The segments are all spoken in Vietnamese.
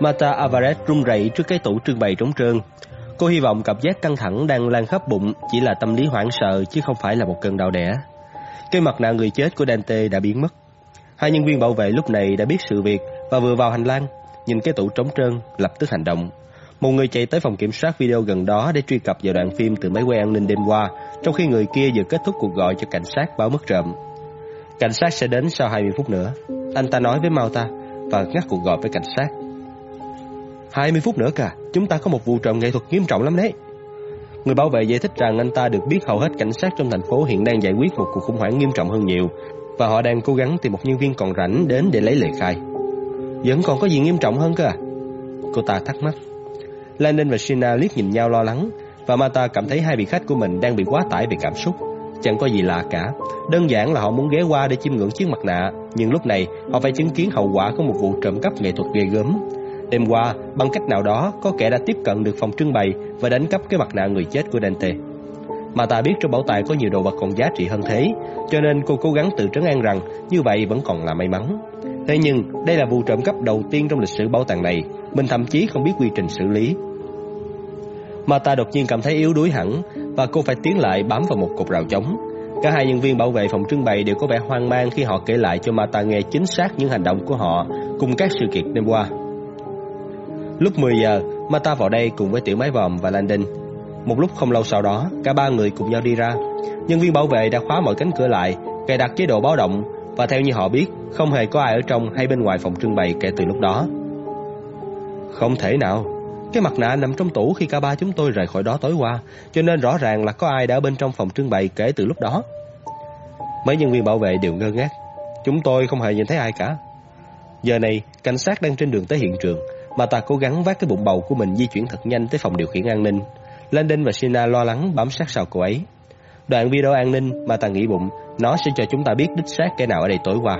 Mata Alvarez run rẩy trước cái tủ trưng bày trống trơn. Cô hy vọng cảm giác căng thẳng đang lan khắp bụng chỉ là tâm lý hoảng sợ chứ không phải là một cơn đau đẻ. Cái mặt nạ người chết của Dante đã biến mất. Hai nhân viên bảo vệ lúc này đã biết sự việc và vừa vào hành lang, nhìn cái tủ trống trơn, lập tức hành động. Một người chạy tới phòng kiểm soát video gần đó để truy cập vào đoạn phim từ máy quay an ninh đêm qua, trong khi người kia vừa kết thúc cuộc gọi cho cảnh sát báo mất trộm. Cảnh sát sẽ đến sau 20 phút nữa. Anh ta nói với Mauta và ngắt cuộc gọi với cảnh sát. 20 phút nữa cả, chúng ta có một vụ trộm nghệ thuật nghiêm trọng lắm đấy. Người bảo vệ giải thích rằng anh ta được biết hầu hết cảnh sát trong thành phố hiện đang giải quyết một cuộc khủng hoảng nghiêm trọng hơn nhiều và họ đang cố gắng tìm một nhân viên còn rảnh đến để lấy lời khai. Vẫn còn có gì nghiêm trọng hơn cơ à? Cô ta thắc mắc. Landon và Shina liếc nhìn nhau lo lắng và Mata cảm thấy hai vị khách của mình đang bị quá tải về cảm xúc. Chẳng có gì lạ cả, đơn giản là họ muốn ghé qua để chiêm ngưỡng chiếc mặt nạ, nhưng lúc này họ phải chứng kiến hậu quả của một vụ trộm cắp nghệ thuật ghê gớm. Đêm qua, bằng cách nào đó, có kẻ đã tiếp cận được phòng trưng bày và đánh cắp cái mặt nạ người chết của Dante. Mata biết trong bảo tàng có nhiều đồ vật còn giá trị hơn thế, cho nên cô cố gắng tự trấn an rằng như vậy vẫn còn là may mắn. Thế nhưng, đây là vụ trộm cắp đầu tiên trong lịch sử bảo tàng này, mình thậm chí không biết quy trình xử lý. Mata đột nhiên cảm thấy yếu đuối hẳn và cô phải tiến lại bám vào một cột rào chống. Cả hai nhân viên bảo vệ phòng trưng bày đều có vẻ hoang mang khi họ kể lại cho Mata nghe chính xác những hành động của họ cùng các sự kiện đêm qua. Lúc 10 giờ, Mata vào đây cùng với Tiểu Máy Vòm và Landon. Một lúc không lâu sau đó, cả ba người cùng nhau đi ra. Nhân viên bảo vệ đã khóa mọi cánh cửa lại, cài đặt chế độ báo động và theo như họ biết, không hề có ai ở trong hay bên ngoài phòng trưng bày kể từ lúc đó. Không thể nào, cái mặt nạ nằm trong tủ khi cả ba chúng tôi rời khỏi đó tối qua, cho nên rõ ràng là có ai đã ở bên trong phòng trưng bày kể từ lúc đó. Mấy nhân viên bảo vệ đều ngơ ngác. Chúng tôi không hề nhìn thấy ai cả. Giờ này, cảnh sát đang trên đường tới hiện trường, mà ta cố gắng vác cái bụng bầu của mình di chuyển thật nhanh tới phòng điều khiển an ninh. Landon và Sina lo lắng bám sát sau cô ấy. Đoạn video an ninh mà ta nghĩ bụng, nó sẽ cho chúng ta biết đích xác kẻ nào ở đây tối qua.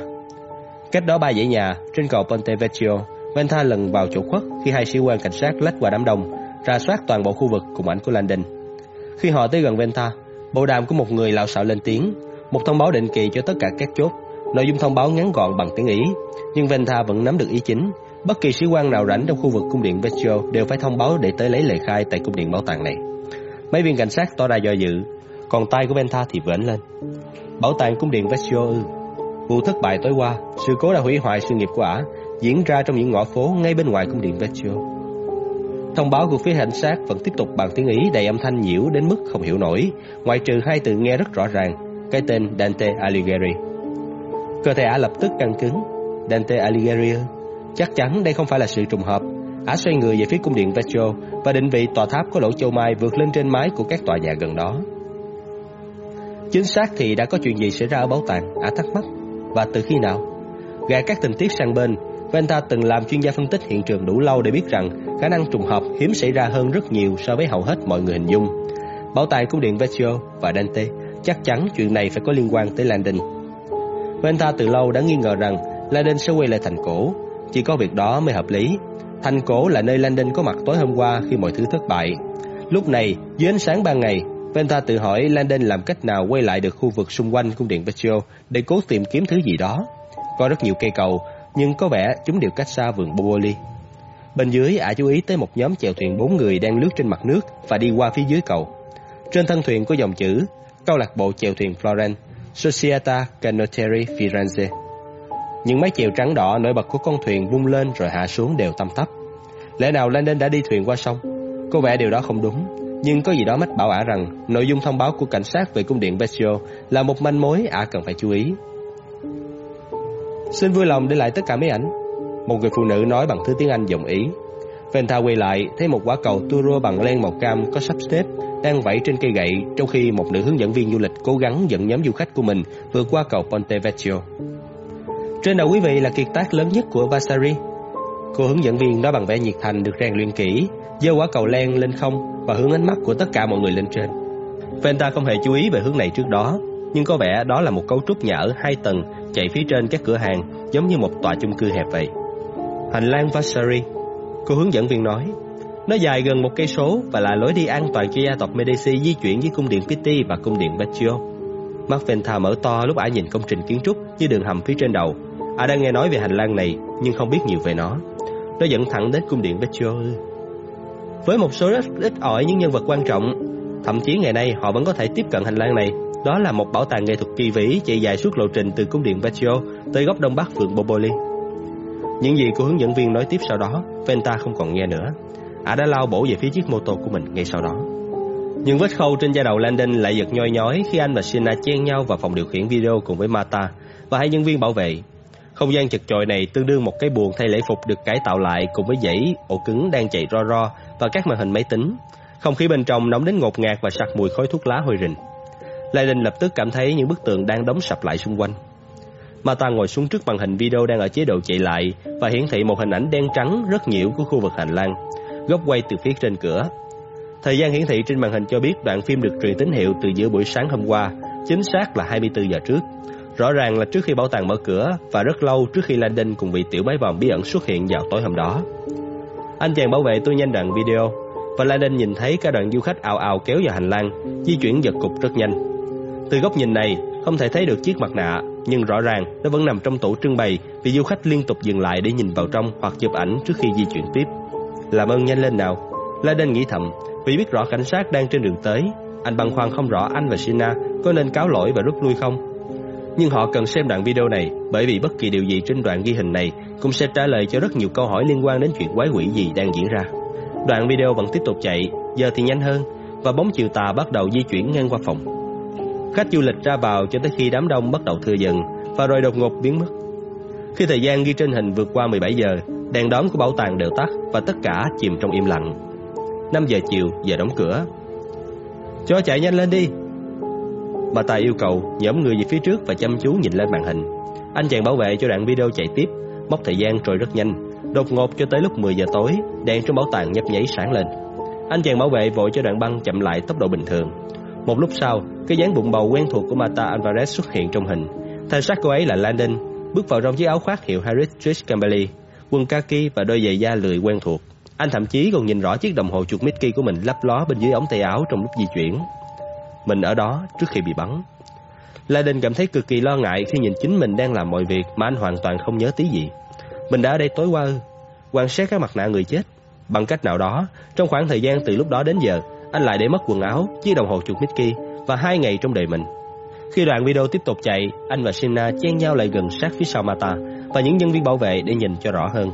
Cách đó ba dãy nhà, trên cầu Ponte Vecchio, Venta lần vào chỗ khuất khi hai sĩ quan cảnh sát lách qua đám đông, ra soát toàn bộ khu vực cùng ảnh của Landon. Khi họ tới gần Venta, bộ đàm của một người lão xạo lên tiếng, một thông báo định kỳ cho tất cả các chốt. Nội dung thông báo ngắn gọn bằng tiếng Ý, nhưng Venta vẫn nắm được ý chính. Bất kỳ sĩ quan nào rảnh trong khu vực cung điện Vecchio đều phải thông báo để tới lấy lời khai tại cung điện bảo tàng này. Mấy viên cảnh sát tỏ ra do dự, còn tay của Venta thì vểnh lên. Bảo tàng cung điện Vecchio ư? Vụ thất bại tối qua, sự cố đã hủy hoại sự nghiệp của ả, diễn ra trong những ngõ phố ngay bên ngoài cung điện Vecchio. Thông báo của phía cảnh sát vẫn tiếp tục bằng tiếng Ý đầy âm thanh nhiễu đến mức không hiểu nổi, ngoại trừ hai từ nghe rất rõ ràng, cái tên Dante Alighieri. Cơ thể ả lập tức căng cứng. Dante Alighieri Chắc chắn đây không phải là sự trùng hợp. Ả xoay người về phía cung điện Vecchio và định vị tòa tháp có lỗ châu mai vượt lên trên mái của các tòa nhà gần đó. Chính xác thì đã có chuyện gì xảy ra ở bảo tàng, Ả thắc mắc. Và từ khi nào? Gạt các tình tiết sang bên, Venta từng làm chuyên gia phân tích hiện trường đủ lâu để biết rằng khả năng trùng hợp hiếm xảy ra hơn rất nhiều so với hầu hết mọi người hình dung. Bảo tàng cung điện Vecchio và Dante chắc chắn chuyện này phải có liên quan tới Landon. Venta từ lâu đã nghi ngờ rằng Landon sẽ quay lại thành cổ, chỉ có việc đó mới hợp lý. Thành cổ là nơi Landon có mặt tối hôm qua khi mọi thứ thất bại. Lúc này, dưới ánh sáng ban ngày, Venta tự hỏi Landon làm cách nào quay lại được khu vực xung quanh cung điện Vecchio để cố tìm kiếm thứ gì đó. Có rất nhiều cây cầu, nhưng có vẻ chúng đều cách xa vườn Boboli. Bên dưới, ả chú ý tới một nhóm chèo thuyền bốn người đang lướt trên mặt nước và đi qua phía dưới cầu. Trên thân thuyền có dòng chữ câu lạc bộ chèo thuyền Florence, Societa Canottieri Firenze. Những mái chèo trắng đỏ nổi bật của con thuyền vung lên rồi hạ xuống đều tăm tắp. Lẽ nào Landon đã đi thuyền qua sông? Có vẻ điều đó không đúng, nhưng có gì đó mách bảo ả rằng nội dung thông báo của cảnh sát về cung điện Vecchio là một manh mối ả cần phải chú ý. Xin vui lòng để lại tất cả mấy ảnh. Một người phụ nữ nói bằng thứ tiếng Anh giọng Ý. Venta quay lại, thấy một quả cầu Turo bằng len màu cam có sắp xếp đang vẫy trên cây gậy, trong khi một nữ hướng dẫn viên du lịch cố gắng dẫn nhóm du khách của mình vượt qua cầu Ponte Vecchio. Trên đầu quý vị là kiệt tác lớn nhất của Vasari. Cô hướng dẫn viên nói bằng vẻ nhiệt thành được rèn luyện kỹ, giơ quả cầu len lên không và hướng ánh mắt của tất cả mọi người lên trên. Venta không hề chú ý về hướng này trước đó, nhưng có vẻ đó là một cấu trúc nhà ở hai tầng chạy phía trên các cửa hàng giống như một tòa chung cư hẹp vậy. Hành lang Vasari, cô hướng dẫn viên nói, nó dài gần một cây số và là lối đi an toàn cho gia tộc Medici di chuyển với cung điện Pitti và cung điện Vecchio. Mắt Venta mở to lúc ả nhìn công trình kiến trúc như đường hầm phía trên đầu. Ả đã nghe nói về hành lang này, nhưng không biết nhiều về nó. Nó dẫn thẳng đến cung điện Vecchio Với một số rất ít ỏi những nhân vật quan trọng, Thậm chí ngày nay họ vẫn có thể tiếp cận hành lang này. Đó là một bảo tàng nghệ thuật kỳ vĩ chạy dài suốt lộ trình từ cung điện Vecchio tới góc đông bắc phường Boboli. Những gì cô hướng dẫn viên nói tiếp sau đó, Venta không còn nghe nữa. Ả đã lao bổ về phía chiếc mô tô của mình ngay sau đó. Nhưng vết khâu trên da đầu Landon lại giật nhoi nhói khi anh và Sina chen nhau vào phòng điều khiển video cùng với Mata và hai nhân viên bảo vệ. Không gian chật chội này tương đương một cái buồng thay lễ phục được cải tạo lại cùng với dãy ổ cứng đang chạy ro ro và các màn hình máy tính. Không khí bên trong nóng đến ngột ngạt và sặc mùi khói thuốc lá hôi rình. Landon lập tức cảm thấy những bức tường đang đóng sập lại xung quanh. Mata ngồi xuống trước màn hình video đang ở chế độ chạy lại và hiển thị một hình ảnh đen trắng rất nhiễu của khu vực hành lang. Góc quay từ phía trên cửa Thời gian hiển thị trên màn hình cho biết đoạn phim được truyền tín hiệu từ giữa buổi sáng hôm qua, chính xác là 24 giờ trước. Rõ ràng là trước khi bảo tàng mở cửa và rất lâu trước khi Landon cùng vị tiểu bái vòm bí ẩn xuất hiện vào tối hôm đó. Anh chàng bảo vệ tôi nhanh đoạn video và Landon nhìn thấy cả đoàn du khách ào ào kéo vào hành lang, di chuyển giật cục rất nhanh. Từ góc nhìn này, không thể thấy được chiếc mặt nạ, nhưng rõ ràng nó vẫn nằm trong tủ trưng bày vì du khách liên tục dừng lại để nhìn vào trong hoặc chụp ảnh trước khi di chuyển tiếp. Làm ơn nhanh lên nào. Landon nghĩ thầm, vì biết rõ cảnh sát đang trên đường tới, anh băn khoăn không rõ anh và Sina có nên cáo lỗi và rút lui không. Nhưng họ cần xem đoạn video này bởi vì bất kỳ điều gì trên đoạn ghi hình này cũng sẽ trả lời cho rất nhiều câu hỏi liên quan đến chuyện quái quỷ gì đang diễn ra. Đoạn video vẫn tiếp tục chạy, giờ thì nhanh hơn và bóng chiều tà bắt đầu di chuyển ngang qua phòng. Khách du lịch ra vào cho tới khi đám đông bắt đầu thưa dần và rồi đột ngột biến mất. Khi thời gian ghi trên hình vượt qua 17 giờ, đèn đóm của bảo tàng đều tắt và tất cả chìm trong im lặng. 5 giờ chiều, giờ đóng cửa. Cho chạy nhanh lên đi. Bà Tài yêu cầu, nhóm người về phía trước và chăm chú nhìn lên màn hình. Anh chàng bảo vệ cho đoạn video chạy tiếp, mốc thời gian trôi rất nhanh. Đột ngột cho tới lúc 10 giờ tối, đèn trong bảo tàng nhấp nháy sáng lên. Anh chàng bảo vệ vội cho đoạn băng chậm lại tốc độ bình thường. Một lúc sau, cái dáng bụng bầu quen thuộc của Mata Alvarez xuất hiện trong hình. Thân xác cô ấy là Landon, bước vào trong chiếc áo khoác hiệu Harris Trish Campbell, quần kaki và đôi giày da lười quen thuộc. Anh thậm chí còn nhìn rõ chiếc đồng hồ chuột Mickey của mình lấp ló bên dưới ống tay áo trong lúc di chuyển. Mình ở đó trước khi bị bắn. Laden cảm thấy cực kỳ lo ngại khi nhìn chính mình đang làm mọi việc mà anh hoàn toàn không nhớ tí gì. Mình đã ở đây tối qua ư? Quan sát các mặt nạ người chết. Bằng cách nào đó, trong khoảng thời gian từ lúc đó đến giờ, anh lại để mất quần áo, chiếc đồng hồ chuột Mickey và hai ngày trong đời mình. Khi đoạn video tiếp tục chạy, anh và Sina chen nhau lại gần sát phía sau Mata và những nhân viên bảo vệ để nhìn cho rõ hơn.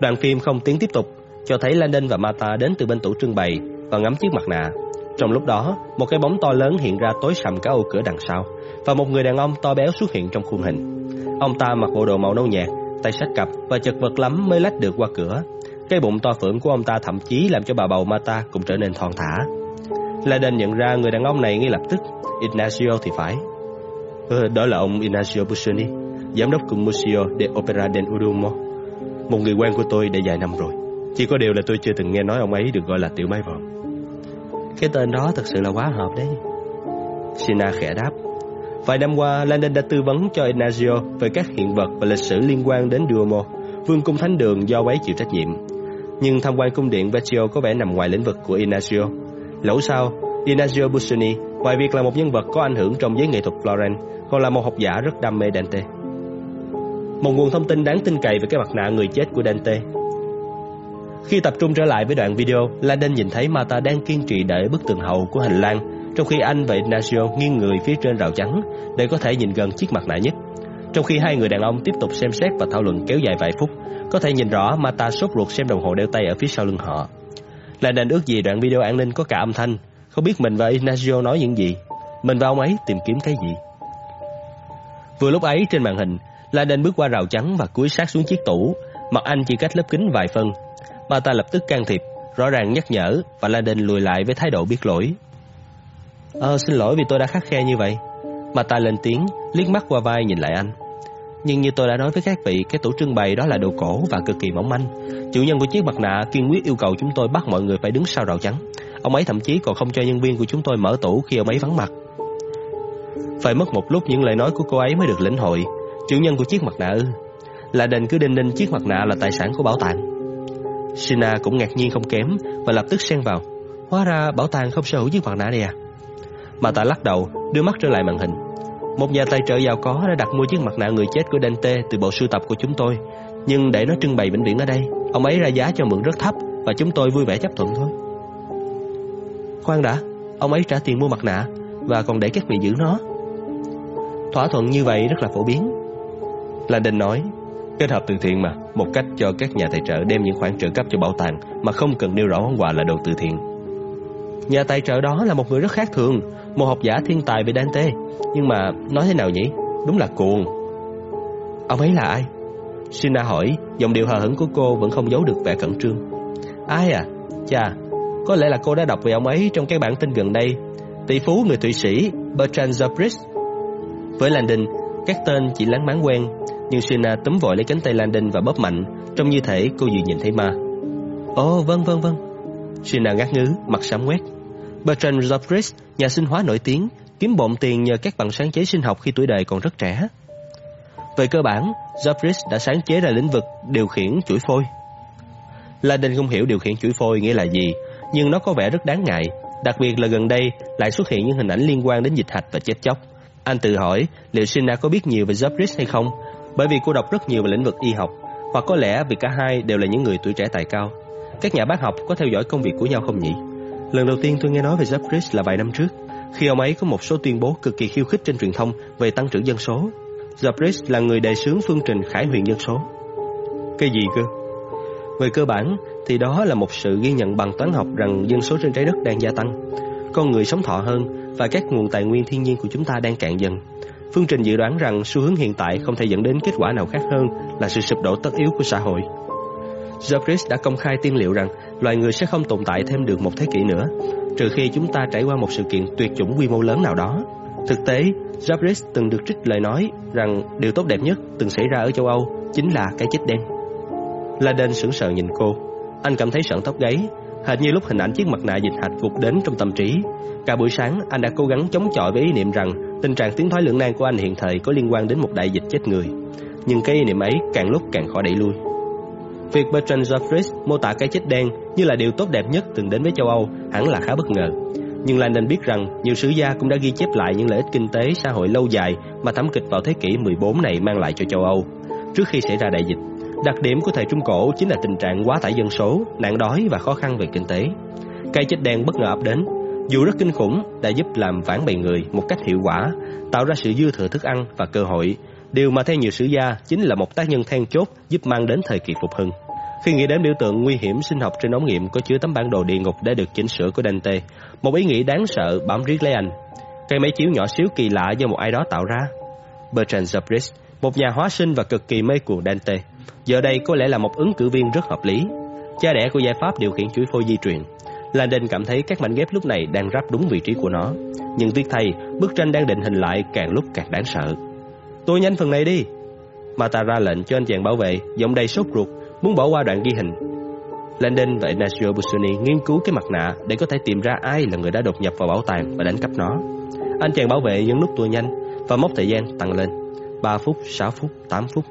Đoạn phim không tiến tiếp tục cho thấy Landon và Mata đến từ bên tủ trưng bày và ngắm chiếc mặt nạ. Trong lúc đó, một cái bóng to lớn hiện ra tối sầm cả ô cửa đằng sau và một người đàn ông to béo xuất hiện trong khung hình. Ông ta mặc bộ đồ màu nâu nhạt, tay sách cặp và chật vật lắm mới lách được qua cửa. Cái bụng to phượng của ông ta thậm chí làm cho bà bầu Mata cũng trở nên thon thả. Landon nhận ra người đàn ông này ngay lập tức, Ignacio thì phải. Ừ, đó là ông Ignacio Busoni, giám đốc cùng Museo de Opera del Urumo, một người quen của tôi đã vài năm rồi. Chỉ có điều là tôi chưa từng nghe nói ông ấy được gọi là tiểu máy vòm cái tên đó thật sự là quá hợp đấy Sina khẽ đáp Vài năm qua, Landon đã tư vấn cho Ignacio về các hiện vật và lịch sử liên quan đến Duomo, vương cung thánh đường do ấy chịu trách nhiệm. Nhưng tham quan cung điện Vecchio có vẻ nằm ngoài lĩnh vực của Ignacio. Lẫu sao, Ignacio Busoni, ngoài việc là một nhân vật có ảnh hưởng trong giới nghệ thuật Florence, còn là một học giả rất đam mê Dante. Một nguồn thông tin đáng tin cậy về cái mặt nạ người chết của Dante khi tập trung trở lại với đoạn video, Landon nhìn thấy Mata đang kiên trì đợi bức tường hậu của hành lang, trong khi anh và Ignacio nghiêng người phía trên rào chắn để có thể nhìn gần chiếc mặt nạ nhất. Trong khi hai người đàn ông tiếp tục xem xét và thảo luận kéo dài vài phút, có thể nhìn rõ Mata sốt ruột xem đồng hồ đeo tay ở phía sau lưng họ. Landon ước gì đoạn video an ninh có cả âm thanh, không biết mình và Ignacio nói những gì, mình và ông ấy tìm kiếm cái gì. Vừa lúc ấy trên màn hình, Landon bước qua rào chắn và cúi sát xuống chiếc tủ, mặt anh chỉ cách lớp kính vài phân Bà ta lập tức can thiệp, rõ ràng nhắc nhở và La Đinh lùi lại với thái độ biết lỗi. Ờ, xin lỗi vì tôi đã khắc khe như vậy. Bà ta lên tiếng, liếc mắt qua vai nhìn lại anh. Nhưng như tôi đã nói với các vị, cái tủ trưng bày đó là đồ cổ và cực kỳ mỏng manh. Chủ nhân của chiếc mặt nạ kiên quyết yêu cầu chúng tôi bắt mọi người phải đứng sau rào chắn. Ông ấy thậm chí còn không cho nhân viên của chúng tôi mở tủ khi ông ấy vắng mặt. Phải mất một lúc những lời nói của cô ấy mới được lĩnh hội. Chủ nhân của chiếc mặt nạ ư? Là đền cứ đinh ninh chiếc mặt nạ là tài sản của bảo tàng. Sina cũng ngạc nhiên không kém và lập tức xen vào. Hóa ra bảo tàng không sở hữu chiếc mặt nạ này à? Mà ta lắc đầu, đưa mắt trở lại màn hình. Một nhà tài trợ giàu có đã đặt mua chiếc mặt nạ người chết của Dante từ bộ sưu tập của chúng tôi. Nhưng để nó trưng bày vĩnh viễn ở đây Ông ấy ra giá cho mượn rất thấp Và chúng tôi vui vẻ chấp thuận thôi Khoan đã Ông ấy trả tiền mua mặt nạ Và còn để các vị giữ nó Thỏa thuận như vậy rất là phổ biến Là Đình nói Kết hợp từ thiện mà, Một cách cho các nhà tài trợ đem những khoản trợ cấp cho bảo tàng Mà không cần nêu rõ món quà là đồ từ thiện. Nhà tài trợ đó là một người rất khác thường, Một học giả thiên tài về Dante. Nhưng mà nói thế nào nhỉ? Đúng là cuồng. Ông ấy là ai? Sina hỏi, Giọng điệu hờ hững của cô vẫn không giấu được vẻ cẩn trương. Ai à? Chà, Có lẽ là cô đã đọc về ông ấy trong cái bản tin gần đây. Tỷ phú người Thụy Sĩ Bertrand Zabris Với Landon Các tên chỉ láng máng quen. Nhưng Sina túm vội lấy cánh tay Landon và bóp mạnh. Trông như thể cô vừa nhìn thấy ma. Ồ vâng vâng vâng. Sina ngắt ngứ mặt sám quét Bertrand Zabris Nhà sinh hóa nổi tiếng Kiếm bộn tiền nhờ các bằng sáng chế sinh học khi tuổi đời còn rất trẻ. Về cơ bản, Zabris đã sáng chế ra lĩnh vực điều khiển chuỗi phôi. Landon không hiểu điều khiển chuỗi phôi nghĩa là gì, nhưng nó có vẻ rất đáng ngại, đặc biệt là gần đây lại xuất hiện những hình ảnh liên quan đến dịch hạch và chết chóc. Anh tự hỏi liệu Sina có biết nhiều về Zabris hay không, bởi vì cô đọc rất nhiều về lĩnh vực y học, hoặc có lẽ vì cả hai đều là những người tuổi trẻ tài cao. Các nhà bác học có theo dõi công việc của nhau không nhỉ? Lần đầu tiên tôi nghe nói về Zabris là vài năm trước, khi ông ấy có một số tuyên bố cực kỳ khiêu khích trên truyền thông về tăng trưởng dân số. Zabris là người đề xướng phương trình khải huyền dân số. Cái gì cơ? Về cơ bản thì đó là một sự ghi nhận bằng toán học rằng dân số trên trái đất đang gia tăng. Con người sống thọ hơn và các nguồn tài nguyên thiên nhiên của chúng ta đang cạn dần. Phương trình dự đoán rằng xu hướng hiện tại không thể dẫn đến kết quả nào khác hơn là sự sụp đổ tất yếu của xã hội. Zabris đã công khai tiên liệu rằng loài người sẽ không tồn tại thêm được một thế kỷ nữa, trừ khi chúng ta trải qua một sự kiện tuyệt chủng quy mô lớn nào đó. Thực tế, Jabris từng được trích lời nói rằng điều tốt đẹp nhất từng xảy ra ở châu Âu chính là cái chết đen. Laden sững sờ nhìn cô. Anh cảm thấy sợn tóc gáy, hệt như lúc hình ảnh chiếc mặt nạ dịch hạch vụt đến trong tâm trí. Cả buổi sáng, anh đã cố gắng chống chọi với ý niệm rằng tình trạng tiến thoái lưỡng nan của anh hiện thời có liên quan đến một đại dịch chết người. Nhưng cái ý niệm ấy càng lúc càng khó đẩy lui. Việc Bertrand Jeffries mô tả cái chết đen như là điều tốt đẹp nhất từng đến với châu Âu hẳn là khá bất ngờ. Nhưng Landon biết rằng nhiều sử gia cũng đã ghi chép lại những lợi ích kinh tế xã hội lâu dài mà thảm kịch vào thế kỷ 14 này mang lại cho châu Âu trước khi xảy ra đại dịch. Đặc điểm của thời Trung Cổ chính là tình trạng quá tải dân số, nạn đói và khó khăn về kinh tế. Cái chết đen bất ngờ ập đến, dù rất kinh khủng, đã giúp làm vãn bầy người một cách hiệu quả, tạo ra sự dư thừa thức ăn và cơ hội, điều mà theo nhiều sử gia chính là một tác nhân then chốt giúp mang đến thời kỳ phục hưng. Khi nghĩ đến biểu tượng nguy hiểm sinh học trên ống nghiệm có chứa tấm bản đồ địa ngục đã được chỉnh sửa của Dante, một ý nghĩ đáng sợ bám riết lấy anh. Cây máy chiếu nhỏ xíu kỳ lạ do một ai đó tạo ra. Bertrand Zabris, một nhà hóa sinh và cực kỳ mê cuồng Dante, giờ đây có lẽ là một ứng cử viên rất hợp lý. Cha đẻ của giải pháp điều khiển chuỗi phôi di truyền. Landon cảm thấy các mảnh ghép lúc này đang ráp đúng vị trí của nó. Nhưng tiếc thay, bức tranh đang định hình lại càng lúc càng đáng sợ. Tôi nhanh phần này đi. Mata ra lệnh cho anh chàng bảo vệ, giọng đầy sốt ruột, muốn bỏ qua đoạn ghi hình. Landon và Ignacio Busoni nghiên cứu cái mặt nạ để có thể tìm ra ai là người đã đột nhập vào bảo tàng và đánh cắp nó. Anh chàng bảo vệ nhấn nút tua nhanh và mốc thời gian tăng lên. 3 phút, 6 phút, 8 phút.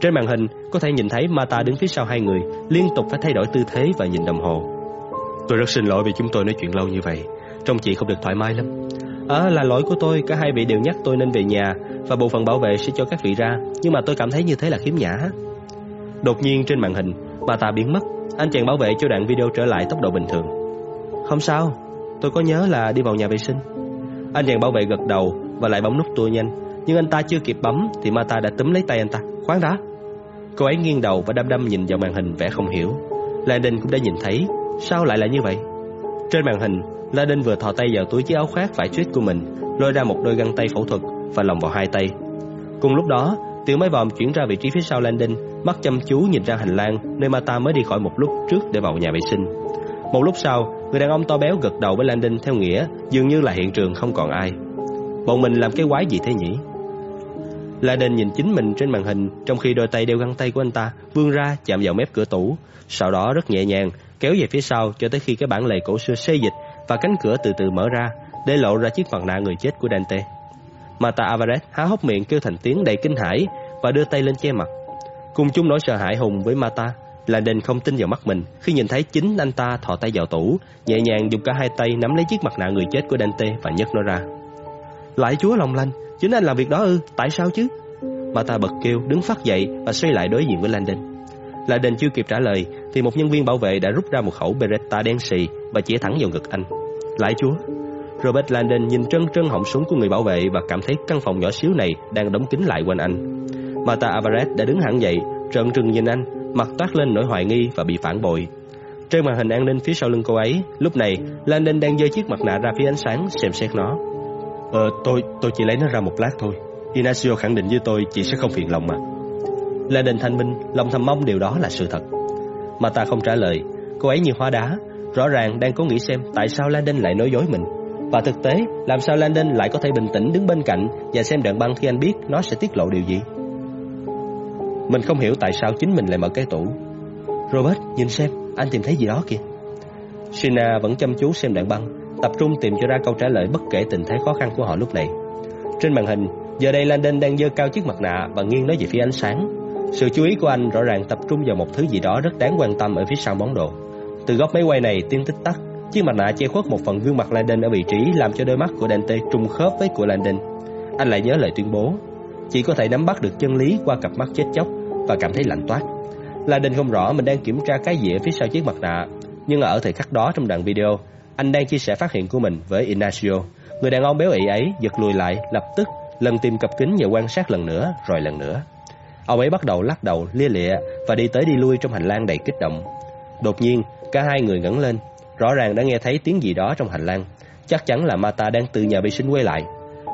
Trên màn hình có thể nhìn thấy Mata đứng phía sau hai người, liên tục phải thay đổi tư thế và nhìn đồng hồ. Tôi rất xin lỗi vì chúng tôi nói chuyện lâu như vậy. Trông chị không được thoải mái lắm. À, là lỗi của tôi, cả hai vị đều nhắc tôi nên về nhà và bộ phận bảo vệ sẽ cho các vị ra. Nhưng mà tôi cảm thấy như thế là khiếm nhã. Đột nhiên trên màn hình, bà ta biến mất. Anh chàng bảo vệ cho đoạn video trở lại tốc độ bình thường. Không sao, tôi có nhớ là đi vào nhà vệ sinh. Anh chàng bảo vệ gật đầu và lại bấm nút tua nhanh. Nhưng anh ta chưa kịp bấm thì Mata đã túm lấy tay anh ta. Khoan đã. Cô ấy nghiêng đầu và đăm đăm nhìn vào màn hình vẻ không hiểu. Landon cũng đã nhìn thấy. Sao lại là như vậy? Trên màn hình, Landon vừa thò tay vào túi chiếc áo khoác vải tuyết của mình, lôi ra một đôi găng tay phẫu thuật và lồng vào hai tay. Cùng lúc đó, Tiểu máy vòm chuyển ra vị trí phía sau Landon, mắt chăm chú nhìn ra hành lang nơi Mata mới đi khỏi một lúc trước để vào nhà vệ sinh. Một lúc sau, người đàn ông to béo gật đầu với Landon theo nghĩa dường như là hiện trường không còn ai. Bọn mình làm cái quái gì thế nhỉ? Landon nhìn chính mình trên màn hình trong khi đôi tay đeo găng tay của anh ta vươn ra chạm vào mép cửa tủ, sau đó rất nhẹ nhàng kéo về phía sau cho tới khi cái bản lề cổ xưa xê dịch và cánh cửa từ từ mở ra để lộ ra chiếc mặt nạ người chết của Dante. Mata Alvarez há hốc miệng kêu thành tiếng đầy kinh hãi và đưa tay lên che mặt. Cùng chung nỗi sợ hãi hùng với Mata, Landon không tin vào mắt mình khi nhìn thấy chính anh ta thò tay vào tủ, nhẹ nhàng dùng cả hai tay nắm lấy chiếc mặt nạ người chết của Dante và nhấc nó ra. Lại chúa lòng lanh, chính anh làm việc đó ư, tại sao chứ? Mata bật kêu, đứng phát dậy và xoay lại đối diện với Landon. Là đền chưa kịp trả lời thì một nhân viên bảo vệ đã rút ra một khẩu Beretta đen xì và chĩa thẳng vào ngực anh. Lại chúa. Robert Landon nhìn trân trân họng súng của người bảo vệ và cảm thấy căn phòng nhỏ xíu này đang đóng kín lại quanh anh. Mata Alvarez đã đứng hẳn dậy, trợn trừng nhìn anh, mặt toát lên nỗi hoài nghi và bị phản bội. Trên màn hình an ninh phía sau lưng cô ấy, lúc này Landon đang giơ chiếc mặt nạ ra phía ánh sáng xem xét nó. Ờ, tôi tôi chỉ lấy nó ra một lát thôi. Inacio khẳng định với tôi chị sẽ không phiền lòng mà. Landon thanh minh, lòng thầm mong điều đó là sự thật. Mà ta không trả lời, cô ấy như hóa đá, rõ ràng đang cố nghĩ xem tại sao Landon lại nói dối mình. Và thực tế, làm sao Landon lại có thể bình tĩnh đứng bên cạnh và xem đoạn băng khi anh biết nó sẽ tiết lộ điều gì? Mình không hiểu tại sao chính mình lại mở cái tủ. Robert, nhìn xem, anh tìm thấy gì đó kìa. Sina vẫn chăm chú xem đoạn băng, tập trung tìm cho ra câu trả lời bất kể tình thế khó khăn của họ lúc này. Trên màn hình, giờ đây Landon đang giơ cao chiếc mặt nạ và nghiêng nó về phía ánh sáng. Sự chú ý của anh rõ ràng tập trung vào một thứ gì đó rất đáng quan tâm ở phía sau món đồ. Từ góc máy quay này tiếng tích tắc, chiếc mặt nạ che khuất một phần gương mặt Landon ở vị trí làm cho đôi mắt của Dante trùng khớp với của Landon. Anh lại nhớ lời tuyên bố, chỉ có thể nắm bắt được chân lý qua cặp mắt chết chóc và cảm thấy lạnh toát. Landon không rõ mình đang kiểm tra cái gì ở phía sau chiếc mặt nạ, nhưng ở thời khắc đó trong đoạn video, anh đang chia sẻ phát hiện của mình với Ignacio. Người đàn ông béo ị ấy giật lùi lại, lập tức lần tìm cặp kính và quan sát lần nữa, rồi lần nữa. Ông ấy bắt đầu lắc đầu, lia lịa và đi tới đi lui trong hành lang đầy kích động. Đột nhiên, cả hai người ngẩng lên, rõ ràng đã nghe thấy tiếng gì đó trong hành lang. Chắc chắn là Mata đang từ nhà vệ sinh quay lại.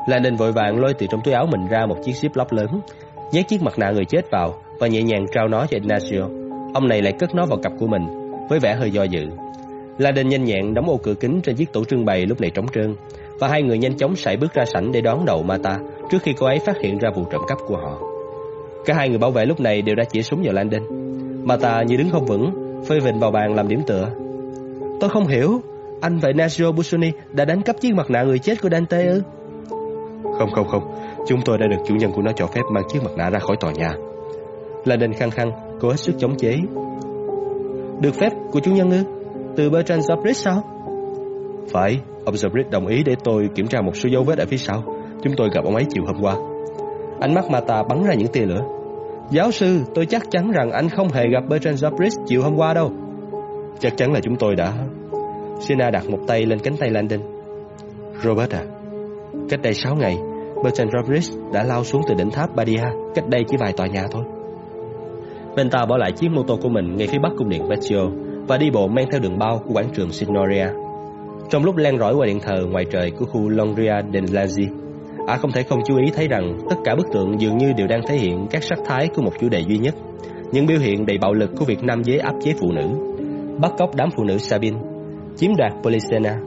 Landon vội vàng lôi từ trong túi áo mình ra một chiếc ziploc lớn, nhét chiếc mặt nạ người chết vào và nhẹ nhàng trao nó cho Ignacio. Ông này lại cất nó vào cặp của mình, với vẻ hơi do dự. Laden nhanh nhẹn đóng ô cửa kính trên chiếc tủ trưng bày lúc này trống trơn, và hai người nhanh chóng sải bước ra sảnh để đón đầu Mata trước khi cô ấy phát hiện ra vụ trộm cắp của họ. Cả hai người bảo vệ lúc này đều đã chỉ súng vào Landon. Mata như đứng không vững, phơi vịnh vào bàn làm điểm tựa. Tôi không hiểu, anh và Ignacio Busoni đã đánh cắp chiếc mặt nạ người chết của Dante ư? Không không không, chúng tôi đã được chủ nhân của nó cho phép mang chiếc mặt nạ ra khỏi tòa nhà. Landon khăng khăng, cố hết sức chống chế. Được phép của chủ nhân ư? Từ Bertrand Zabrit sao? Phải, ông Zabrit đồng ý để tôi kiểm tra một số dấu vết ở phía sau. Chúng tôi gặp ông ấy chiều hôm qua. Ánh mắt Mata bắn ra những tia lửa. Giáo sư, tôi chắc chắn rằng anh không hề gặp Bertrand Zabrit chiều hôm qua đâu. Chắc chắn là chúng tôi đã... Sina đặt một tay lên cánh tay Landon. Robert à, cách đây 6 ngày, Bertrand Zabrit đã lao xuống từ đỉnh tháp Badia, cách đây chỉ vài tòa nhà thôi. Venta bỏ lại chiếc mô tô của mình ngay phía bắc cung điện Vecchio và đi bộ men theo đường bao của quảng trường Signoria. Trong lúc len rỏi qua điện thờ ngoài trời của khu Longria del Lazzi, ả không thể không chú ý thấy rằng tất cả bức tượng dường như đều đang thể hiện các sắc thái của một chủ đề duy nhất, những biểu hiện đầy bạo lực của việc nam giới áp chế phụ nữ, bắt cóc đám phụ nữ Sabine, chiếm đoạt Polyxena,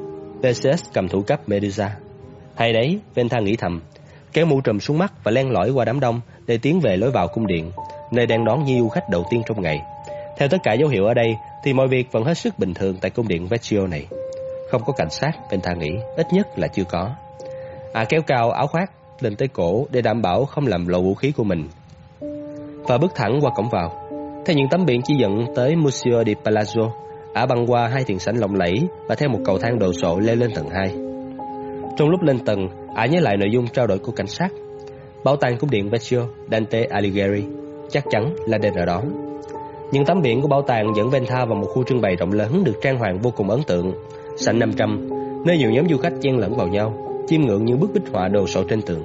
Perseus cầm thủ cấp Medusa. Hay đấy, Venta nghĩ thầm, kéo mũ trùm xuống mắt và len lỏi qua đám đông để tiến về lối vào cung điện, nơi đang đón nhiều khách đầu tiên trong ngày. Theo tất cả dấu hiệu ở đây thì mọi việc vẫn hết sức bình thường tại cung điện Vecchio này. Không có cảnh sát, Penta nghĩ, ít nhất là chưa có. À kéo cao áo khoác lên tới cổ để đảm bảo không làm lộ vũ khí của mình. Và bước thẳng qua cổng vào. Theo những tấm biển chỉ dẫn tới Museo di Palazzo, Ả băng qua hai tiền sảnh lộng lẫy và theo một cầu thang đồ sộ leo lên tầng 2. Trong lúc lên tầng, Ả nhớ lại nội dung trao đổi của cảnh sát. Bảo tàng cung điện Vecchio, Dante Alighieri chắc chắn là đền ở đó. Những tấm biển của bảo tàng dẫn Venta vào một khu trưng bày rộng lớn được trang hoàng vô cùng ấn tượng. Sảnh 500, nơi nhiều nhóm du khách chen lẫn vào nhau, chiêm ngưỡng những bức bích họa đồ sộ trên tường.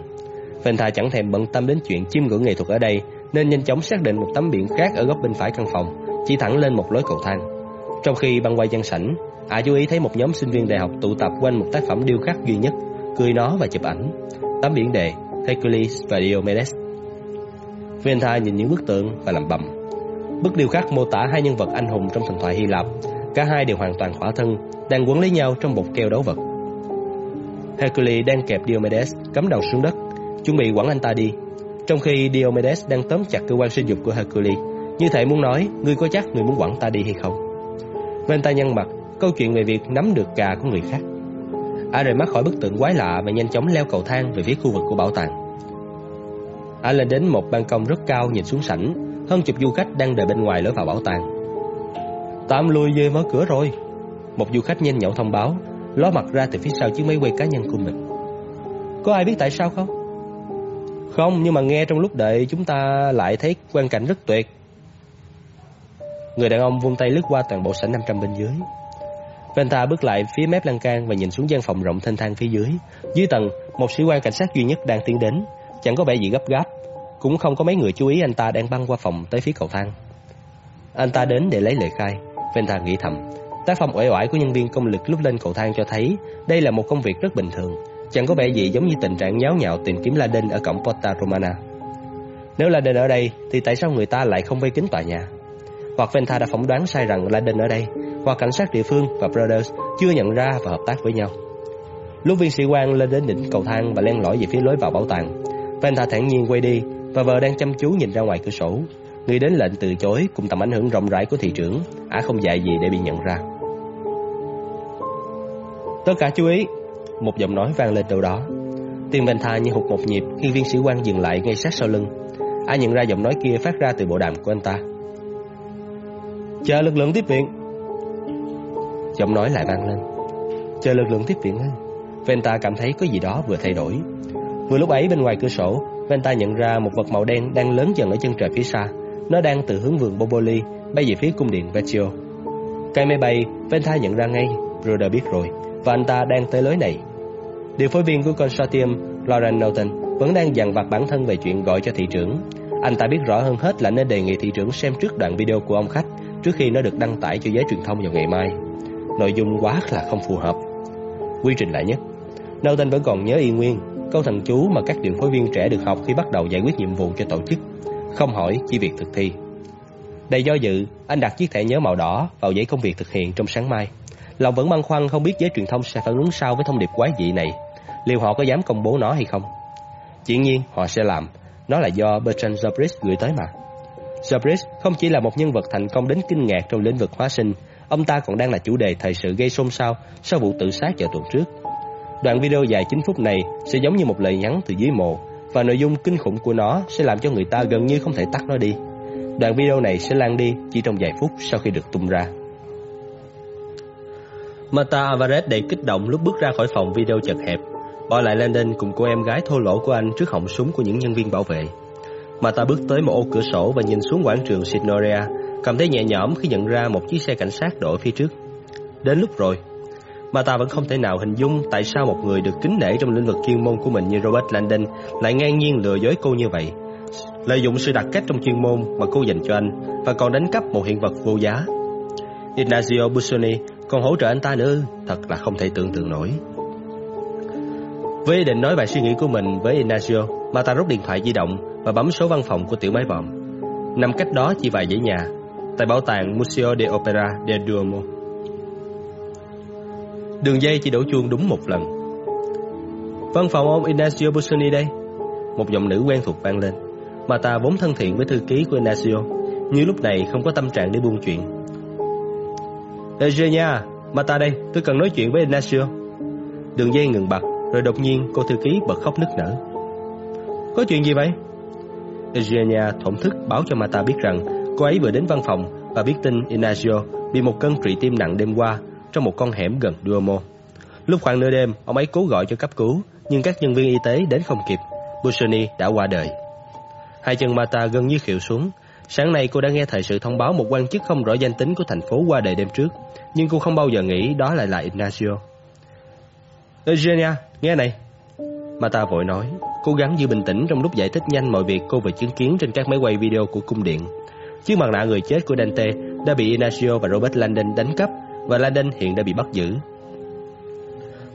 Venta chẳng thèm bận tâm đến chuyện chiêm ngưỡng nghệ thuật ở đây, nên nhanh chóng xác định một tấm biển khác ở góc bên phải căn phòng, chỉ thẳng lên một lối cầu thang. Trong khi băng qua gian sảnh, Ả chú ý thấy một nhóm sinh viên đại học tụ tập quanh một tác phẩm điêu khắc duy nhất, cười nó và chụp ảnh. Tấm biển đề Hercules và Diomedes Venta nhìn những bức tượng và làm bầm. Bức điêu khắc mô tả hai nhân vật anh hùng trong thần thoại Hy Lạp, cả hai đều hoàn toàn khỏa thân, đang quấn lấy nhau trong một keo đấu vật. Hercules đang kẹp Diomedes cắm đầu xuống đất, chuẩn bị quẳng anh ta đi, trong khi Diomedes đang tóm chặt cơ quan sinh dục của Hercules, như thể muốn nói, ngươi có chắc người muốn quẳng ta đi hay không? Venta nhăn mặt, câu chuyện về việc nắm được cà của người khác. A rời mắt khỏi bức tượng quái lạ và nhanh chóng leo cầu thang về phía khu vực của bảo tàng. Ả lên đến một ban công rất cao nhìn xuống sảnh, hơn chục du khách đang đợi bên ngoài lối vào bảo tàng. Tạm lui về mở cửa rồi. Một du khách nhanh nhậu thông báo, ló mặt ra từ phía sau chiếc máy quay cá nhân của mình. Có ai biết tại sao không? Không, nhưng mà nghe trong lúc đợi chúng ta lại thấy quan cảnh rất tuyệt. Người đàn ông vung tay lướt qua toàn bộ sảnh 500 bên dưới. Venta bước lại phía mép lan can và nhìn xuống gian phòng rộng thênh thang phía dưới. Dưới tầng, một sĩ quan cảnh sát duy nhất đang tiến đến, chẳng có vẻ gì gấp gáp, cũng không có mấy người chú ý anh ta đang băng qua phòng tới phía cầu thang. Anh ta đến để lấy lời khai, Venta nghĩ thầm. Tác phong uể oải của nhân viên công lực lúc lên cầu thang cho thấy đây là một công việc rất bình thường, chẳng có vẻ gì giống như tình trạng nháo nhào tìm kiếm Laden ở cổng Porta Romana. Nếu Laden ở đây thì tại sao người ta lại không vây kín tòa nhà? Hoặc Venta đã phỏng đoán sai rằng Laden ở đây, hoặc cảnh sát địa phương và Brothers chưa nhận ra và hợp tác với nhau. Lúc viên sĩ quan lên đến đỉnh cầu thang và len lỏi về phía lối vào bảo tàng, Venta thản nhiên quay đi và vợ đang chăm chú nhìn ra ngoài cửa sổ. Người đến lệnh từ chối cùng tầm ảnh hưởng rộng rãi của thị trưởng, ả không dạy gì để bị nhận ra. Tất cả chú ý, một giọng nói vang lên đầu đó. Tim Venta như hụt một nhịp khi viên sĩ quan dừng lại ngay sát sau lưng. Ai nhận ra giọng nói kia phát ra từ bộ đàm của anh ta. Chờ lực lượng tiếp viện. Giọng nói lại vang lên. Chờ lực lượng tiếp viện ơi. Venta cảm thấy có gì đó vừa thay đổi. Vừa lúc ấy bên ngoài cửa sổ, Venta nhận ra một vật màu đen đang lớn dần ở chân trời phía xa. Nó đang từ hướng vườn Boboli bay về phía cung điện Vecchio. Cây máy bay, Venta nhận ra ngay, Ruder biết rồi, và anh ta đang tới lối này. Điều phối viên của consortium, Lauren Norton, vẫn đang dằn vặt bản thân về chuyện gọi cho thị trưởng. Anh ta biết rõ hơn hết là nên đề nghị thị trưởng xem trước đoạn video của ông khách trước khi nó được đăng tải cho giới truyền thông vào ngày mai. Nội dung quá là không phù hợp. Quy trình lại nhất. Norton vẫn còn nhớ y nguyên câu thần chú mà các điều phối viên trẻ được học khi bắt đầu giải quyết nhiệm vụ cho tổ chức. Không hỏi, chỉ việc thực thi. Đầy do dự, anh đặt chiếc thẻ nhớ màu đỏ vào giấy công việc thực hiện trong sáng mai. Lòng vẫn băn khoăn không biết giới truyền thông sẽ phản ứng sao với thông điệp quái dị này. Liệu họ có dám công bố nó hay không? Dĩ nhiên, họ sẽ làm. Nó là do Bertrand Zabris gửi tới mà. Zabris không chỉ là một nhân vật thành công đến kinh ngạc trong lĩnh vực hóa sinh, ông ta còn đang là chủ đề thời sự gây xôn xao sau vụ tự sát vào tuần trước. Đoạn video dài 9 phút này sẽ giống như một lời nhắn từ dưới mộ và nội dung kinh khủng của nó sẽ làm cho người ta gần như không thể tắt nó đi. Đoạn video này sẽ lan đi chỉ trong vài phút sau khi được tung ra. Mata Alvarez đầy kích động lúc bước ra khỏi phòng video chật hẹp, bỏ lại Landon cùng cô em gái thô lỗ của anh trước họng súng của những nhân viên bảo vệ. Mata bước tới một ô cửa sổ và nhìn xuống quảng trường Signoria, cảm thấy nhẹ nhõm khi nhận ra một chiếc xe cảnh sát đổ phía trước. Đến lúc rồi, Mata vẫn không thể nào hình dung tại sao một người được kính nể trong lĩnh vực chuyên môn của mình như Robert Landon lại ngang nhiên lừa dối cô như vậy. Lợi dụng sự đặc cách trong chuyên môn mà cô dành cho anh và còn đánh cắp một hiện vật vô giá. Ignazio Busoni còn hỗ trợ anh ta nữa, thật là không thể tưởng tượng nổi. Với ý định nói bài suy nghĩ của mình với Ignazio, Mata rút điện thoại di động và bấm số văn phòng của tiểu máy bòm. Nằm cách đó chỉ vài dãy nhà, tại bảo tàng Museo de Opera de Duomo. Đường dây chỉ đổ chuông đúng một lần. Văn phòng ông Ignacio Busoni đây. Một giọng nữ quen thuộc vang lên. Mata vốn thân thiện với thư ký của Ignacio nhưng lúc này không có tâm trạng để buông chuyện. Eugenia, Mata đây, tôi cần nói chuyện với Ignacio. Đường dây ngừng bật, rồi đột nhiên cô thư ký bật khóc nức nở. Có chuyện gì vậy? Eugenia thổn thức báo cho Mata biết rằng cô ấy vừa đến văn phòng và biết tin Ignacio bị một cơn trụy tim nặng đêm qua trong một con hẻm gần Duomo. Lúc khoảng nửa đêm, ông ấy cố gọi cho cấp cứu, nhưng các nhân viên y tế đến không kịp. Busoni đã qua đời. Hai chân Mata gần như khịu xuống. Sáng nay cô đã nghe thời sự thông báo một quan chức không rõ danh tính của thành phố qua đời đêm trước, nhưng cô không bao giờ nghĩ đó lại là Ignacio. Eugenia, nghe này. Mata vội nói, cố gắng giữ bình tĩnh trong lúc giải thích nhanh mọi việc cô vừa chứng kiến trên các máy quay video của cung điện. Chiếc mặt nạ người chết của Dante đã bị Ignacio và Robert Landon đánh cắp và Landon hiện đã bị bắt giữ.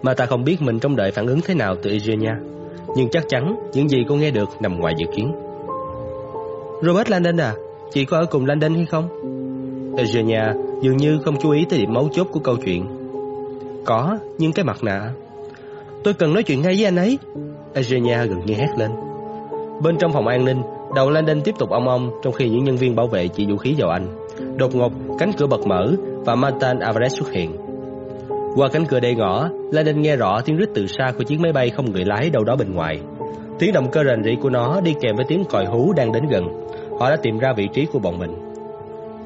Mata không biết mình trông đợi phản ứng thế nào từ Eugenia, nhưng chắc chắn những gì cô nghe được nằm ngoài dự kiến. Robert Landon à, chị có ở cùng Landon hay không? Eugenia dường như không chú ý tới điểm mấu chốt của câu chuyện. Có, nhưng cái mặt nạ. Tôi cần nói chuyện ngay với anh ấy. Eugenia gần như hét lên. Bên trong phòng an ninh, đầu Landon tiếp tục ong ong trong khi những nhân viên bảo vệ chỉ vũ khí vào anh. Đột ngột, cánh cửa bật mở và Martin Alvarez xuất hiện. Qua cánh cửa đầy ngõ, Landon nghe rõ tiếng rít từ xa của chiếc máy bay không người lái đâu đó bên ngoài. Tiếng động cơ rền rĩ của nó đi kèm với tiếng còi hú đang đến gần. Họ đã tìm ra vị trí của bọn mình.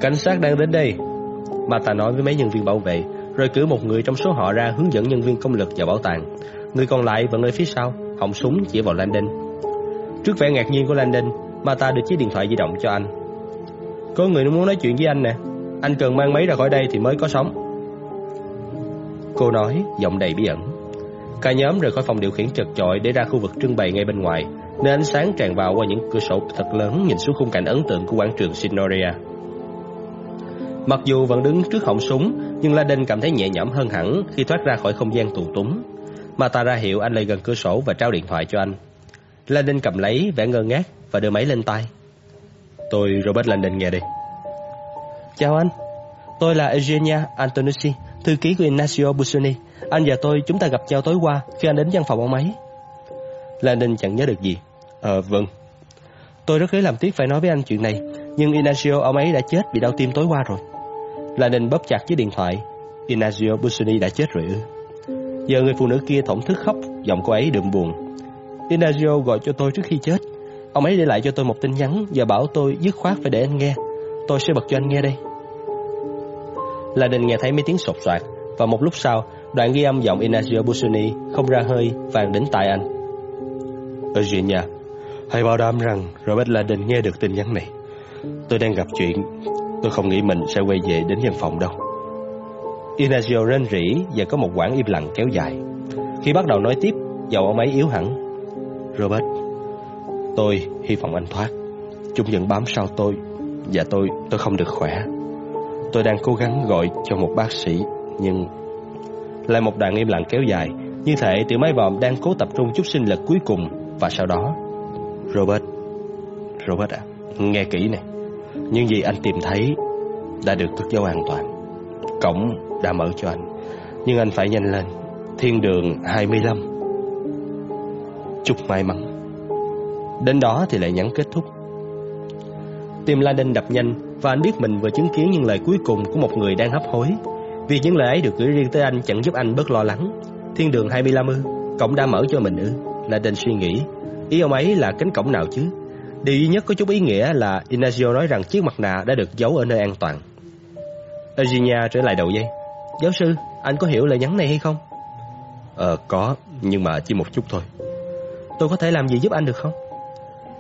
Cảnh sát đang đến đây. Mata nói với mấy nhân viên bảo vệ, rồi cử một người trong số họ ra hướng dẫn nhân viên công lực vào bảo tàng. Người còn lại vẫn ở phía sau, họng súng chỉ vào Landon. Trước vẻ ngạc nhiên của Landon, Mata đưa chiếc điện thoại di động cho anh. Có người muốn nói chuyện với anh nè. Anh cần mang máy ra khỏi đây thì mới có sống Cô nói giọng đầy bí ẩn Cả nhóm rời khỏi phòng điều khiển chật chội Để ra khu vực trưng bày ngay bên ngoài Nơi ánh sáng tràn vào qua những cửa sổ thật lớn Nhìn xuống khung cảnh ấn tượng của quảng trường Signoria Mặc dù vẫn đứng trước họng súng Nhưng Laden cảm thấy nhẹ nhõm hơn hẳn Khi thoát ra khỏi không gian tù túng Mà ta ra hiệu anh lại gần cửa sổ và trao điện thoại cho anh Landon cầm lấy vẻ ngơ ngác và đưa máy lên tay. Tôi Robert Landon nghe đây. Chào anh, tôi là Eugenia Antonucci, thư ký của Ignacio Busoni. Anh và tôi chúng ta gặp nhau tối qua khi anh đến văn phòng ông ấy. Landon chẳng nhớ được gì. Ờ, vâng. Tôi rất lấy làm tiếc phải nói với anh chuyện này, nhưng Ignacio ông ấy đã chết vì đau tim tối qua rồi là nên bóp chặt chiếc điện thoại. Inazio Busoni đã chết rồi ư. Giờ người phụ nữ kia thổn thức khóc, giọng cô ấy đượm buồn. Inazio gọi cho tôi trước khi chết. Ông ấy để lại cho tôi một tin nhắn và bảo tôi dứt khoát phải để anh nghe. Tôi sẽ bật cho anh nghe đây. Là đình nghe thấy mấy tiếng sột soạt và một lúc sau, đoạn ghi âm giọng Inazio Busoni không ra hơi vang đến tai anh. Eugenia, hãy bảo đảm rằng Robert Laden nghe được tin nhắn này. Tôi đang gặp chuyện, tôi không nghĩ mình sẽ quay về đến văn phòng đâu. Inazio rên rỉ và có một quãng im lặng kéo dài. Khi bắt đầu nói tiếp, giọng ông ấy yếu hẳn. Robert Tôi hy vọng anh thoát. Chúng vẫn bám sau tôi Và tôi, tôi không được khỏe. Tôi đang cố gắng gọi cho một bác sĩ Nhưng Lại một đoạn im lặng kéo dài. Như thể tiểu máy vòm đang cố tập trung chút sinh lực cuối cùng Và sau đó. Robert Robert à Nghe kỹ này nhưng gì anh tìm thấy Đã được cất dấu an toàn. Cổng đã mở cho anh, Nhưng anh phải nhanh lên. Thiên đường 25 Chúc may mắn. Đến đó thì lại nhắn kết thúc. Tim Laden đập nhanh, Và anh biết mình vừa chứng kiến những lời cuối cùng Của một người đang hấp hối. Vì những lời ấy được gửi riêng tới anh Chẳng giúp anh bớt lo lắng. Thiên đường 25 ư, Cổng đã mở cho mình ư Laden suy nghĩ. Ý ông ấy là cánh cổng nào chứ? Điều duy nhất có chút ý nghĩa là Ignacio nói rằng chiếc mặt nạ đã được giấu ở nơi an toàn Eugenia trở lại đầu dây Giáo sư, anh có hiểu lời nhắn này hay không? Ờ, có, nhưng mà chỉ một chút thôi Tôi có thể làm gì giúp anh được không?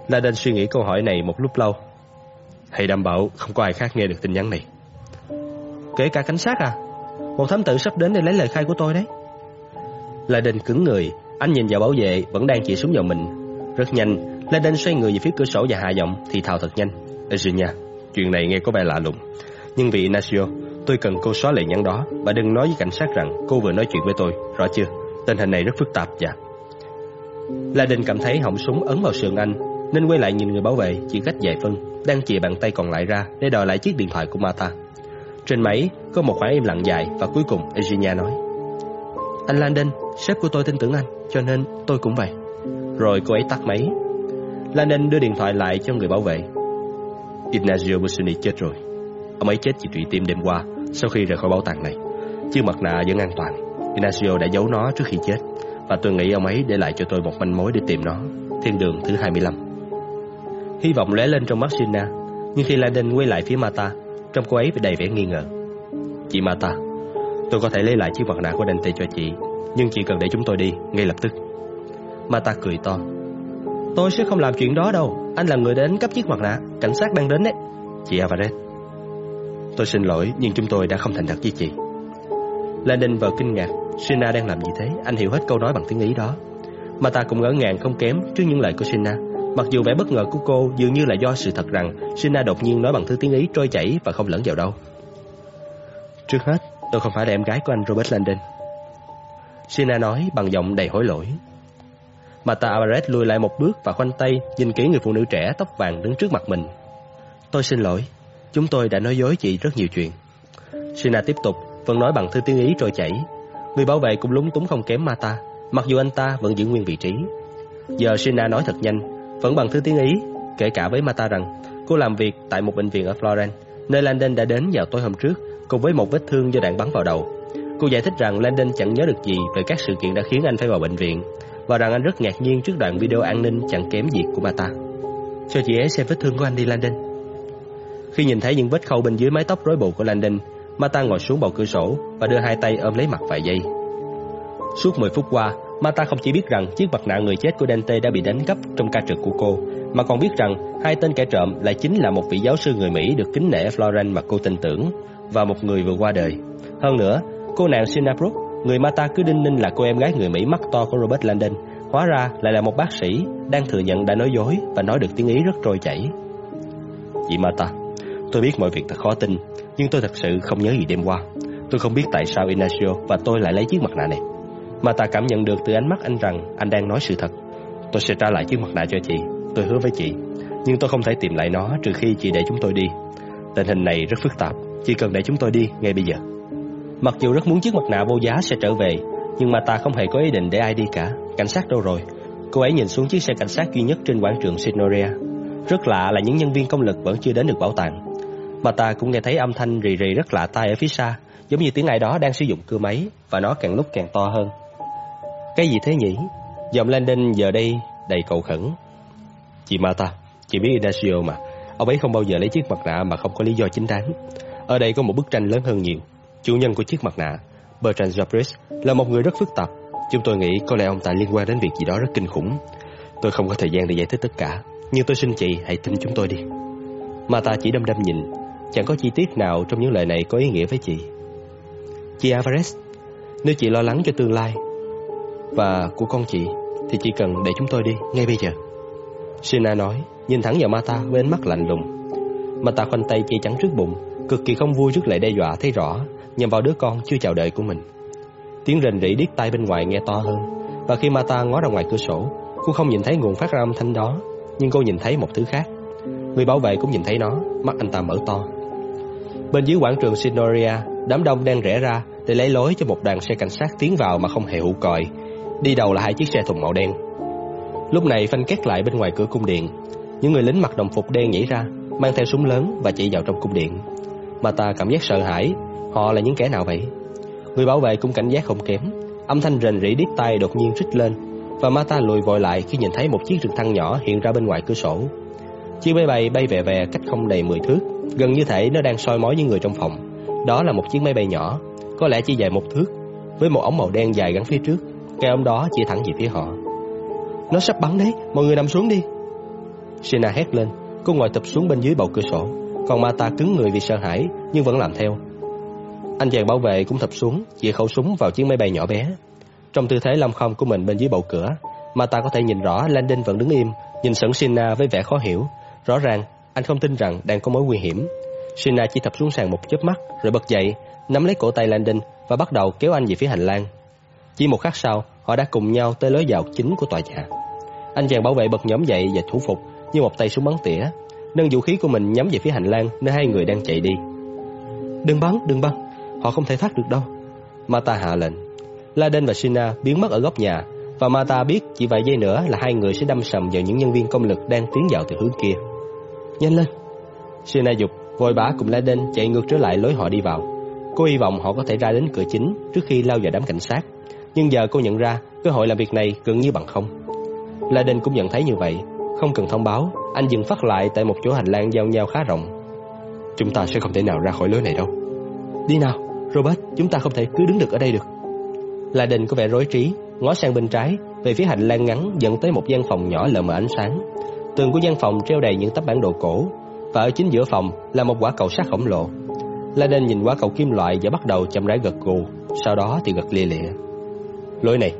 La Đen suy nghĩ câu hỏi này một lúc lâu. Hãy đảm bảo không có ai khác nghe được tin nhắn này. Kể cả cảnh sát à? Một thám tử sắp đến để lấy lời khai của tôi đấy. La Đen cứng người, anh nhìn vào bảo vệ vẫn đang chỉ súng vào mình. Rất nhanh, La đinh xoay người về phía cửa sổ và hạ giọng thì thào thật nhanh. Eugenia, chuyện này nghe có vẻ lạ lùng. Nhưng vì Ignacio, tôi cần cô xóa lời nhắn đó và đừng nói với cảnh sát rằng cô vừa nói chuyện với tôi, rõ chưa? Tình hình này rất phức tạp và La Đình cảm thấy họng súng ấn vào sườn anh, nên quay lại nhìn người bảo vệ chỉ cách vài phân, đang chìa bàn tay còn lại ra để đòi lại chiếc điện thoại của Martha. Trên máy có một khoảng im lặng dài và cuối cùng Eugenia nói: "Anh Landon, sếp của tôi tin tưởng anh, cho nên tôi cũng vậy." Rồi cô ấy tắt máy. Landon đưa điện thoại lại cho người bảo vệ. Ignacio Busoni chết rồi. Ông ấy chết vì trụy tim đêm qua, sau khi rời khỏi bảo tàng này. Chiếc mặt nạ vẫn an toàn. Ignacio đã giấu nó trước khi chết. Và tôi nghĩ ông ấy để lại cho tôi một manh mối để tìm nó Thiên đường thứ 25 Hy vọng lóe lên trong mắt Sina Nhưng khi Laden quay lại phía Mata Trong cô ấy đầy vẻ nghi ngờ Chị Mata Tôi có thể lấy lại chiếc mặt nạ của Dante cho chị, Nhưng chị cần để chúng tôi đi ngay lập tức Mata cười to Tôi sẽ không làm chuyện đó đâu. Anh là người đến cấp chiếc mặt nạ. Cảnh sát đang đến đấy. Chị Alvarez. Tôi xin lỗi, nhưng chúng tôi đã không thành thật với chị. Lenin vờ kinh ngạc. Sina đang làm gì thế? Anh hiểu hết câu nói bằng tiếng Ý đó. Mà ta cũng ngỡ ngàng không kém trước những lời của Sina. Mặc dù vẻ bất ngờ của cô dường như là do sự thật rằng Sina đột nhiên nói bằng thứ tiếng Ý trôi chảy và không lẫn vào đâu. Trước hết, tôi không phải là em gái của anh Robert Landon Sina nói bằng giọng đầy hối lỗi. Mata Alvarez lùi lại một bước và khoanh tay nhìn kỹ người phụ nữ trẻ tóc vàng đứng trước mặt mình. Tôi xin lỗi, chúng tôi đã nói dối chị rất nhiều chuyện. Sina tiếp tục, vẫn nói bằng thư tiếng Ý trôi chảy. Người bảo vệ cũng lúng túng không kém Mata, mặc dù anh ta vẫn giữ nguyên vị trí. Giờ Sina nói thật nhanh, vẫn bằng thư tiếng Ý, kể cả với Mata rằng cô làm việc tại một bệnh viện ở Florence, nơi Landon đã đến vào tối hôm trước, cùng với một vết thương do đạn bắn vào đầu. Cô giải thích rằng Landon chẳng nhớ được gì về các sự kiện đã khiến anh phải vào bệnh viện, và rằng anh rất ngạc nhiên trước đoạn video an ninh chẳng kém gì của bà ta. Cho chị ấy xem vết thương của anh đi Landon. Khi nhìn thấy những vết khâu bên dưới mái tóc rối bù của Landon, Mata ngồi xuống bầu cửa sổ và đưa hai tay ôm lấy mặt vài giây. Suốt 10 phút qua, Mata không chỉ biết rằng chiếc mặt nạ người chết của Dante đã bị đánh cắp trong ca trực của cô, mà còn biết rằng hai tên kẻ trộm lại chính là một vị giáo sư người Mỹ được kính nể Florence mà cô tin tưởng, và một người vừa qua đời. Hơn nữa, cô nàng Sinabrook, người Mata cứ đinh ninh là cô em gái người Mỹ mắt to của Robert Landon, hóa ra lại là một bác sĩ đang thừa nhận đã nói dối và nói được tiếng Ý rất trôi chảy. Chị Mata, tôi biết mọi việc thật khó tin, nhưng tôi thật sự không nhớ gì đêm qua. Tôi không biết tại sao Ignacio và tôi lại lấy chiếc mặt nạ này. Mata cảm nhận được từ ánh mắt anh rằng anh đang nói sự thật. Tôi sẽ trả lại chiếc mặt nạ cho chị, tôi hứa với chị. Nhưng tôi không thể tìm lại nó trừ khi chị để chúng tôi đi. Tình hình này rất phức tạp, chỉ cần để chúng tôi đi ngay bây giờ. Mặc dù rất muốn chiếc mặt nạ vô giá sẽ trở về, nhưng mà ta không hề có ý định để ai đi cả. Cảnh sát đâu rồi? Cô ấy nhìn xuống chiếc xe cảnh sát duy nhất trên quảng trường Signoria. Rất lạ là những nhân viên công lực vẫn chưa đến được bảo tàng. Mà ta cũng nghe thấy âm thanh rì rì rất lạ tai ở phía xa, giống như tiếng ai đó đang sử dụng cưa máy và nó càng lúc càng to hơn. Cái gì thế nhỉ? Giọng Landon giờ đây đầy cầu khẩn. Chị Mata, chị biết Ignacio mà, ông ấy không bao giờ lấy chiếc mặt nạ mà không có lý do chính đáng. Ở đây có một bức tranh lớn hơn nhiều. Chủ nhân của chiếc mặt nạ, Bertrand Jabris, là một người rất phức tạp. Chúng tôi nghĩ có lẽ ông ta liên quan đến việc gì đó rất kinh khủng. Tôi không có thời gian để giải thích tất cả, nhưng tôi xin chị hãy tin chúng tôi đi. Mata chỉ đâm đâm nhìn, chẳng có chi tiết nào trong những lời này có ý nghĩa với chị. Chị Alvarez, nếu chị lo lắng cho tương lai và của con chị, thì chỉ cần để chúng tôi đi ngay bây giờ. Sina nói, nhìn thẳng vào Mata với ánh mắt lạnh lùng. Mata khoanh tay che chắn trước bụng, cực kỳ không vui trước lại đe dọa thấy rõ, nhằm vào đứa con chưa chào đợi của mình. Tiếng rền rỉ điếc tai bên ngoài nghe to hơn, và khi Mata ngó ra ngoài cửa sổ, cô không nhìn thấy nguồn phát ra âm thanh đó, nhưng cô nhìn thấy một thứ khác. Người bảo vệ cũng nhìn thấy nó, mắt anh ta mở to. Bên dưới quảng trường Sinoria, đám đông đang rẽ ra để lấy lối cho một đoàn xe cảnh sát tiến vào mà không hề hụ còi. Đi đầu là hai chiếc xe thùng màu đen. Lúc này phanh két lại bên ngoài cửa cung điện. Những người lính mặc đồng phục đen nhảy ra, mang theo súng lớn và chạy vào trong cung điện. Mà ta cảm giác sợ hãi, họ là những kẻ nào vậy? Người bảo vệ cũng cảnh giác không kém. Âm thanh rền rỉ điếc tai đột nhiên rít lên, và Mata lùi vội lại khi nhìn thấy một chiếc trực thăng nhỏ hiện ra bên ngoài cửa sổ. Chiếc máy bay bay về về cách không đầy 10 thước, gần như thể nó đang soi mói những người trong phòng. Đó là một chiếc máy bay nhỏ, có lẽ chỉ dài một thước, với một ống màu đen dài gắn phía trước. Cái ống đó chỉ thẳng về phía họ. Nó sắp bắn đấy, mọi người nằm xuống đi. Sina hét lên, cô ngồi tập xuống bên dưới bầu cửa sổ, còn Mata cứng người vì sợ hãi nhưng vẫn làm theo. Anh chàng bảo vệ cũng thập xuống, chĩa khẩu súng vào chiếc máy bay nhỏ bé. Trong tư thế lâm không của mình bên dưới bầu cửa, mà ta có thể nhìn rõ Landon vẫn đứng im, nhìn sững Sina với vẻ khó hiểu. Rõ ràng, anh không tin rằng đang có mối nguy hiểm. Sina chỉ thập xuống sàn một chớp mắt, rồi bật dậy, nắm lấy cổ tay Landon và bắt đầu kéo anh về phía hành lang. Chỉ một khắc sau, họ đã cùng nhau tới lối vào chính của tòa nhà. Anh chàng bảo vệ bật nhóm dậy và thủ phục như một tay súng bắn tỉa, nâng vũ khí của mình nhắm về phía hành lang nơi hai người đang chạy đi. Đừng bắn, đừng bắn, họ không thể thoát được đâu. Mata hạ lệnh. Laden và Sina biến mất ở góc nhà và Mata biết chỉ vài giây nữa là hai người sẽ đâm sầm vào những nhân viên công lực đang tiến vào từ hướng kia. Nhanh lên! Sina dục, vội bả cùng Laden chạy ngược trở lại lối họ đi vào. Cô hy vọng họ có thể ra đến cửa chính trước khi lao vào đám cảnh sát. Nhưng giờ cô nhận ra cơ hội làm việc này gần như bằng không. Laden cũng nhận thấy như vậy. Không cần thông báo, anh dừng phát lại tại một chỗ hành lang giao nhau khá rộng. Chúng ta sẽ không thể nào ra khỏi lối này đâu. Đi nào, Robert, chúng ta không thể cứ đứng được ở đây được. La Đình có vẻ rối trí, ngó sang bên trái, về phía hành lang ngắn dẫn tới một gian phòng nhỏ lờ mờ ánh sáng. Tường của gian phòng treo đầy những tấm bản đồ cổ, và ở chính giữa phòng là một quả cầu sắt khổng lồ. La Đình nhìn quả cầu kim loại và bắt đầu chậm rãi gật gù, sau đó thì gật lia lịa. Lối này,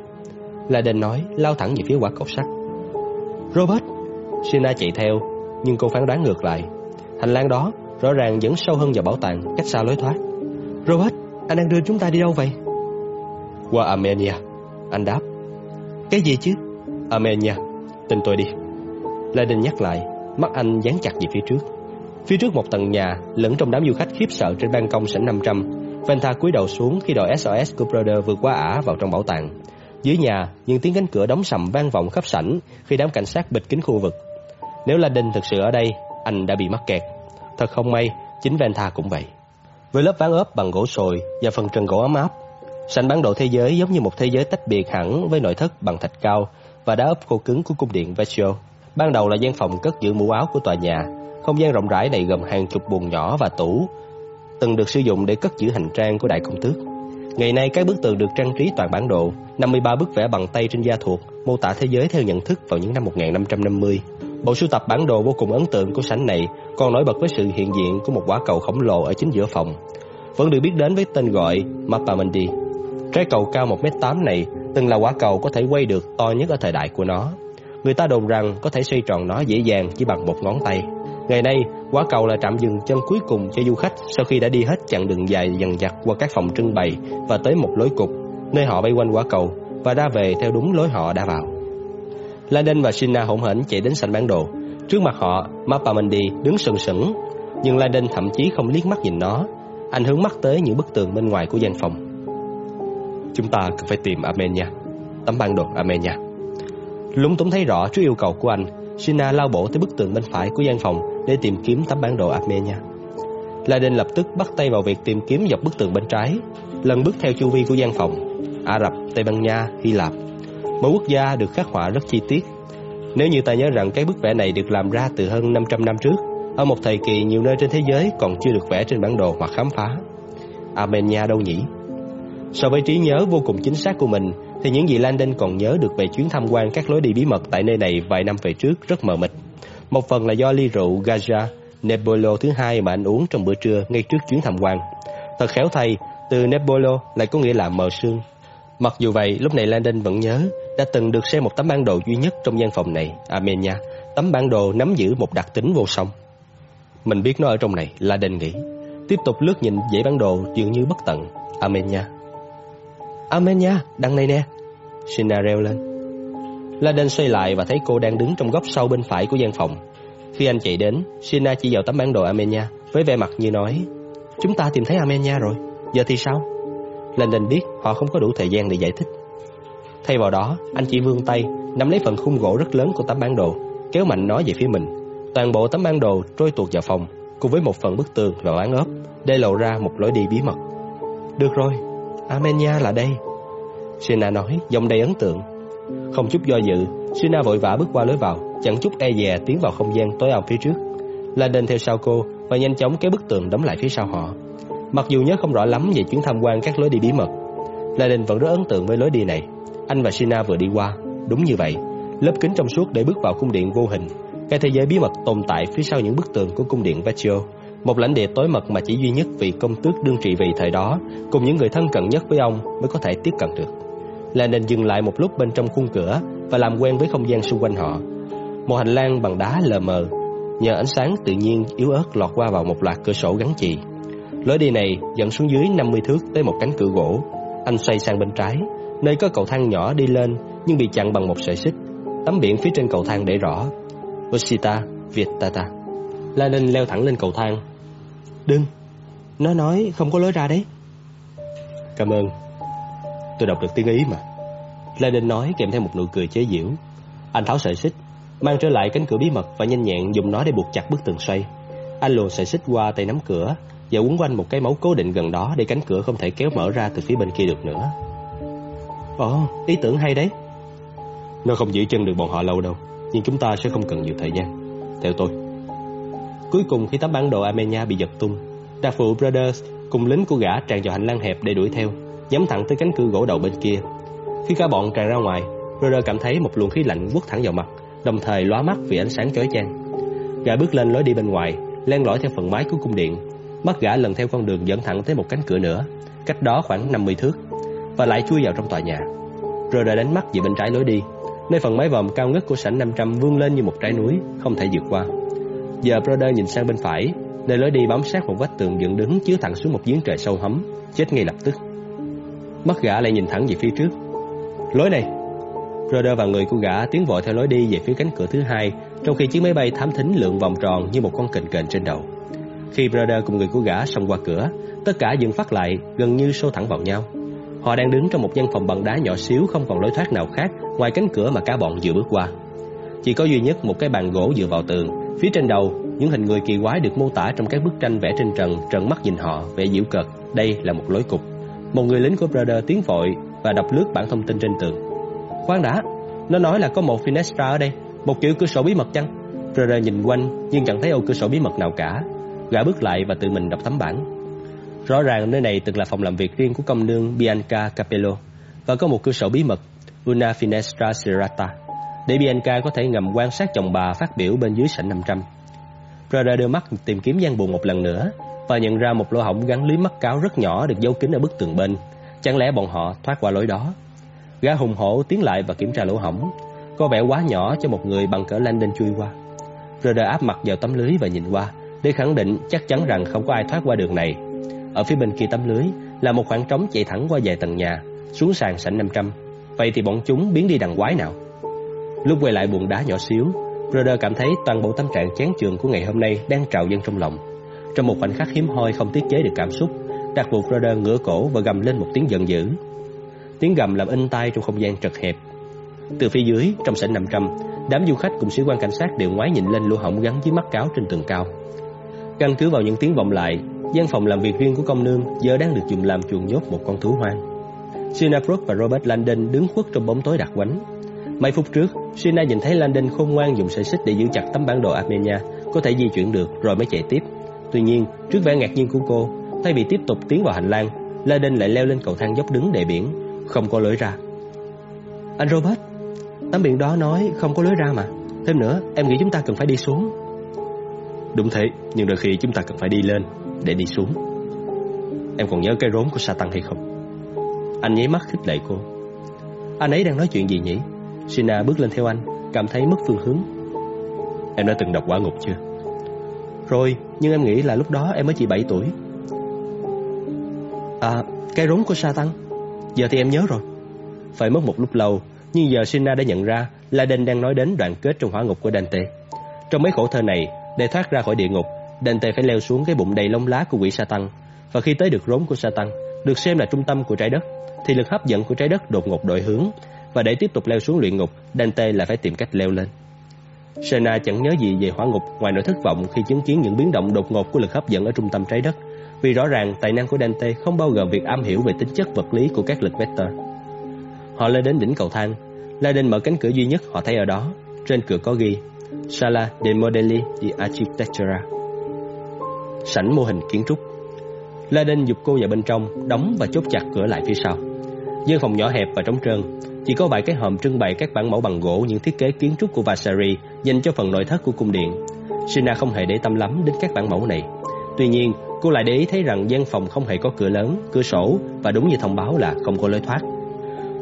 La Đình nói, lao thẳng về phía quả cầu sắt. Robert, Sina chạy theo, nhưng cô phán đoán ngược lại. Hành lang đó rõ ràng dẫn sâu hơn vào bảo tàng, cách xa lối thoát. Robert, anh đang đưa chúng ta đi đâu vậy? Qua Armenia, anh đáp. Cái gì chứ? Armenia, tin tôi đi. Laden nhắc lại, mắt anh dán chặt về phía trước. Phía trước một tầng nhà, lẫn trong đám du khách khiếp sợ trên ban công sảnh 500, Venta cúi đầu xuống khi đội SOS của Brother vượt qua ả vào trong bảo tàng. Dưới nhà, những tiếng cánh cửa đóng sầm vang vọng khắp sảnh khi đám cảnh sát bịt kín khu vực. Nếu Laden thực sự ở đây, anh đã bị mắc kẹt. Thật không may, chính Venta cũng vậy. Với lớp ván ốp bằng gỗ sồi và phần trần gỗ ấm áp, sảnh bản đồ thế giới giống như một thế giới tách biệt hẳn với nội thất bằng thạch cao và đá ốp khô cứng của cung điện Vecchio. Ban đầu là gian phòng cất giữ mũ áo của tòa nhà, không gian rộng rãi này gồm hàng chục buồng nhỏ và tủ, từng được sử dụng để cất giữ hành trang của đại công tước. Ngày nay các bức tường được trang trí toàn bản đồ, 53 bức vẽ bằng tay trên da thuộc, mô tả thế giới theo nhận thức vào những năm 1550. Bộ sưu tập bản đồ vô cùng ấn tượng của sảnh này còn nổi bật với sự hiện diện của một quả cầu khổng lồ ở chính giữa phòng. vẫn được biết đến với tên gọi Mapamundi. Trái cầu cao 1m8 này từng là quả cầu có thể quay được to nhất ở thời đại của nó. Người ta đồn rằng có thể xoay tròn nó dễ dàng chỉ bằng một ngón tay. Ngày nay, quả cầu là trạm dừng chân cuối cùng cho du khách sau khi đã đi hết chặng đường dài dần dặt qua các phòng trưng bày và tới một lối cục, nơi họ bay quanh quả cầu và ra về theo đúng lối họ đã vào. Landon và Sina hỗn hển chạy đến sảnh bản đồ. Trước mặt họ, Mapamundi đứng sừng sững, nhưng Landon thậm chí không liếc mắt nhìn nó. Anh hướng mắt tới những bức tường bên ngoài của gian phòng. Chúng ta cần phải tìm Armenia, tấm bản đồ Armenia. Lúng túng thấy rõ trước yêu cầu của anh, Sina lao bộ tới bức tường bên phải của gian phòng để tìm kiếm tấm bản đồ Armenia. Laden lập tức bắt tay vào việc tìm kiếm dọc bức tường bên trái, lần bước theo chu vi của gian phòng. Ả Rập, Tây Ban Nha, Hy Lạp. Mỗi quốc gia được khắc họa rất chi tiết. Nếu như ta nhớ rằng cái bức vẽ này được làm ra từ hơn 500 năm trước, ở một thời kỳ nhiều nơi trên thế giới còn chưa được vẽ trên bản đồ hoặc khám phá. Armenia đâu nhỉ? So với trí nhớ vô cùng chính xác của mình, thì những gì Landon còn nhớ được về chuyến tham quan các lối đi bí mật tại nơi này vài năm về trước rất mờ mịt. Một phần là do ly rượu Gaja Nebolo thứ hai mà anh uống trong bữa trưa ngay trước chuyến tham quan. Thật khéo thay, từ Nebolo lại có nghĩa là mờ sương. Mặc dù vậy, lúc này Landon vẫn nhớ đã từng được xem một tấm bản đồ duy nhất trong gian phòng này, Armenia. Tấm bản đồ nắm giữ một đặc tính vô song. Mình biết nó ở trong này, Landon nghĩ. Tiếp tục lướt nhìn dãy bản đồ dường như bất tận, Armenia. Armenia, đằng này nè. Sina à, reo lên. Laden xoay lại và thấy cô đang đứng trong góc sau bên phải của gian phòng. Khi anh chạy đến, Sina chỉ vào tấm bản đồ Armenia với vẻ mặt như nói Chúng ta tìm thấy Armenia rồi, giờ thì sao? Landon biết họ không có đủ thời gian để giải thích. Thay vào đó, anh chỉ vươn tay, nắm lấy phần khung gỗ rất lớn của tấm bản đồ, kéo mạnh nó về phía mình. Toàn bộ tấm bản đồ trôi tuột vào phòng, cùng với một phần bức tường và ván ốp, để lộ ra một lối đi bí mật. Được rồi, Armenia là đây. Sina nói, giọng đầy ấn tượng. Không chút do dự, Sina vội vã bước qua lối vào, chẳng chút e dè tiến vào không gian tối om phía trước. Landon theo sau cô và nhanh chóng kéo bức tường đóng lại phía sau họ. Mặc dù nhớ không rõ lắm về chuyến tham quan các lối đi bí mật, Landon vẫn rất ấn tượng với lối đi này. Anh và Sina vừa đi qua, đúng như vậy, lớp kính trong suốt để bước vào cung điện vô hình. Cái thế giới bí mật tồn tại phía sau những bức tường của cung điện Vecchio một lãnh địa tối mật mà chỉ duy nhất vị công tước đương trị vì thời đó cùng những người thân cận nhất với ông mới có thể tiếp cận được. Là nên dừng lại một lúc bên trong khung cửa và làm quen với không gian xung quanh họ. Một hành lang bằng đá lờ mờ, nhờ ánh sáng tự nhiên yếu ớt lọt qua vào một loạt cửa sổ gắn chì. Lối đi này dẫn xuống dưới 50 thước tới một cánh cửa gỗ. Anh xoay sang bên trái, nơi có cầu thang nhỏ đi lên, nhưng bị chặn bằng một sợi xích. Tấm biển phía trên cầu thang để rõ. Osita Vietata. La Ninh leo thẳng lên cầu thang. Đừng. Nó nói không có lối ra đấy. Cảm ơn. Tôi đọc được tiếng Ý mà. La Đinh nói kèm theo một nụ cười chế giễu. Anh tháo sợi xích, Mang trở lại cánh cửa bí mật Và nhanh nhẹn dùng nó để buộc chặt bức tường xoay. Anh luồn sợi xích qua tay nắm cửa Và quấn quanh một cái mấu cố định gần đó Để cánh cửa không thể kéo mở ra từ phía bên kia được nữa. Ồ, ý tưởng hay đấy Nó không giữ chân được bọn họ lâu đâu Nhưng chúng ta sẽ không cần nhiều thời gian Theo tôi Cuối cùng khi tấm bản đồ Armenia bị giật tung, đa phụ Brothers cùng lính của gã tràn vào hành lang hẹp để đuổi theo, nhắm thẳng tới cánh cửa gỗ đầu bên kia. Khi cả bọn tràn ra ngoài, Brother cảm thấy một luồng khí lạnh quất thẳng vào mặt, đồng thời lóa mắt vì ánh sáng chói chang. Gã bước lên lối đi bên ngoài, len lỏi theo phần mái của cung điện. Mắt gã lần theo con đường dẫn thẳng tới một cánh cửa nữa, cách đó khoảng 50 thước, và lại chui vào trong tòa nhà. rồi Brother đánh mắt về bên trái lối đi, nơi phần mái vòm cao ngất của sảnh 500 vươn lên như một trái núi, không thể vượt qua. Giờ Brother nhìn sang bên phải, nơi lối đi bám sát một vách tường dựng đứng chứa thẳng xuống một giếng trời sâu hấm, chết ngay lập tức. Mắt gã lại nhìn thẳng về phía trước. Lối này. Brother và người của gã tiến vội theo lối đi về phía cánh cửa thứ hai, trong khi chiếc máy bay thám thính lượn vòng tròn như một con kình kền trên đầu. Khi Brother cùng người của gã xông qua cửa, tất cả dừng phát lại, gần như xô thẳng vào nhau. Họ đang đứng trong một căn phòng bằng đá nhỏ xíu không còn lối thoát nào khác ngoài cánh cửa mà cả bọn vừa bước qua. Chỉ có duy nhất một cái bàn gỗ dựa vào tường, Phía trên đầu, những hình người kỳ quái được mô tả trong các bức tranh vẽ trên trần trợn mắt nhìn họ, vẻ giễu cợt. Đây là một lối cục. Một người lính của Brother tiến vội và đọc lướt bản thông tin trên tường. Khoan đã, nó nói là có một finestra ở đây, một kiểu cửa sổ bí mật chăng? Brother nhìn quanh nhưng chẳng thấy ô cửa sổ bí mật nào cả. Gã bước lại và tự mình đọc tấm bản. Rõ ràng nơi này từng là phòng làm việc riêng của công nương Bianca Capello và có một cửa sổ bí mật, Una Finestra Serrata để Bianca có thể ngầm quan sát chồng bà phát biểu bên dưới sảnh 500. Prada đưa mắt tìm kiếm gian buồn một lần nữa, và nhận ra một lỗ hổng gắn lưới mắt cáo rất nhỏ được giấu kín ở bức tường bên. Chẳng lẽ bọn họ thoát qua lối đó? Gã hùng hổ tiến lại và kiểm tra lỗ hổng. Có vẻ quá nhỏ cho một người bằng cỡ Landon chui qua. Prada áp mặt vào tấm lưới và nhìn qua, để khẳng định chắc chắn rằng không có ai thoát qua đường này. Ở phía bên kia tấm lưới là một khoảng trống chạy thẳng qua vài tầng nhà, xuống sàn sảnh 500. Vậy thì bọn chúng biến đi đằng quái nào? Lúc quay lại buồng đá nhỏ xíu, Roder cảm thấy toàn bộ tâm trạng chán chường của ngày hôm nay đang trào dâng trong lòng. Trong một khoảnh khắc hiếm hoi không tiết chế được cảm xúc, đặc buộc Roder ngửa cổ và gầm lên một tiếng giận dữ. Tiếng gầm làm in tai trong không gian trật hẹp. Từ phía dưới, trong sảnh 500, đám du khách cùng sĩ quan cảnh sát đều ngoái nhìn lên lỗ hổng gắn với mắt cáo trên tường cao. Căn cứ vào những tiếng vọng lại, gian phòng làm việc riêng của công nương giờ đang được dùng làm chuồng nhốt một con thú hoang. Sina Brooke và Robert Landon đứng khuất trong bóng tối đặc quánh. Mấy phút trước, Sina nhìn thấy Landon khôn ngoan dùng sợi xích để giữ chặt tấm bản đồ Armenia, có thể di chuyển được rồi mới chạy tiếp. Tuy nhiên, trước vẻ ngạc nhiên của cô, thay vì tiếp tục tiến vào hành lang, Landon lại leo lên cầu thang dốc đứng để biển, không có lối ra. Anh Robert, tấm biển đó nói không có lối ra mà. Thêm nữa, em nghĩ chúng ta cần phải đi xuống. Đúng thế, nhưng đôi khi chúng ta cần phải đi lên để đi xuống. Em còn nhớ cái rốn của Satan hay không? Anh nháy mắt khích lệ cô. Anh ấy đang nói chuyện gì nhỉ? Sina bước lên theo anh, cảm thấy mất phương hướng. Em đã từng đọc quả ngục chưa? Rồi, nhưng em nghĩ là lúc đó em mới chỉ 7 tuổi. À, cái rốn của Satan. Giờ thì em nhớ rồi. Phải mất một lúc lâu, nhưng giờ Sina đã nhận ra Laden đang nói đến đoạn kết trong hỏa ngục của Dante. Trong mấy khổ thơ này, để thoát ra khỏi địa ngục, Dante phải leo xuống cái bụng đầy lông lá của quỷ Satan. Và khi tới được rốn của Satan, được xem là trung tâm của trái đất, thì lực hấp dẫn của trái đất đột ngột đổi hướng và để tiếp tục leo xuống luyện ngục, Dante lại phải tìm cách leo lên. Sena chẳng nhớ gì về hỏa ngục ngoài nỗi thất vọng khi chứng kiến những biến động đột ngột của lực hấp dẫn ở trung tâm trái đất, vì rõ ràng tài năng của Dante không bao gồm việc am hiểu về tính chất vật lý của các lực vector. Họ lên đến đỉnh cầu thang, Laden mở cánh cửa duy nhất họ thấy ở đó, trên cửa có ghi Sala de Modelli di Architectura. Sảnh mô hình kiến trúc. Laden dục cô vào bên trong, đóng và chốt chặt cửa lại phía sau. Gian phòng nhỏ hẹp và trống trơn, chỉ có vài cái hòm trưng bày các bản mẫu bằng gỗ những thiết kế kiến trúc của Vasari dành cho phần nội thất của cung điện. Sina không hề để tâm lắm đến các bản mẫu này. Tuy nhiên, cô lại để ý thấy rằng gian phòng không hề có cửa lớn, cửa sổ và đúng như thông báo là không có lối thoát.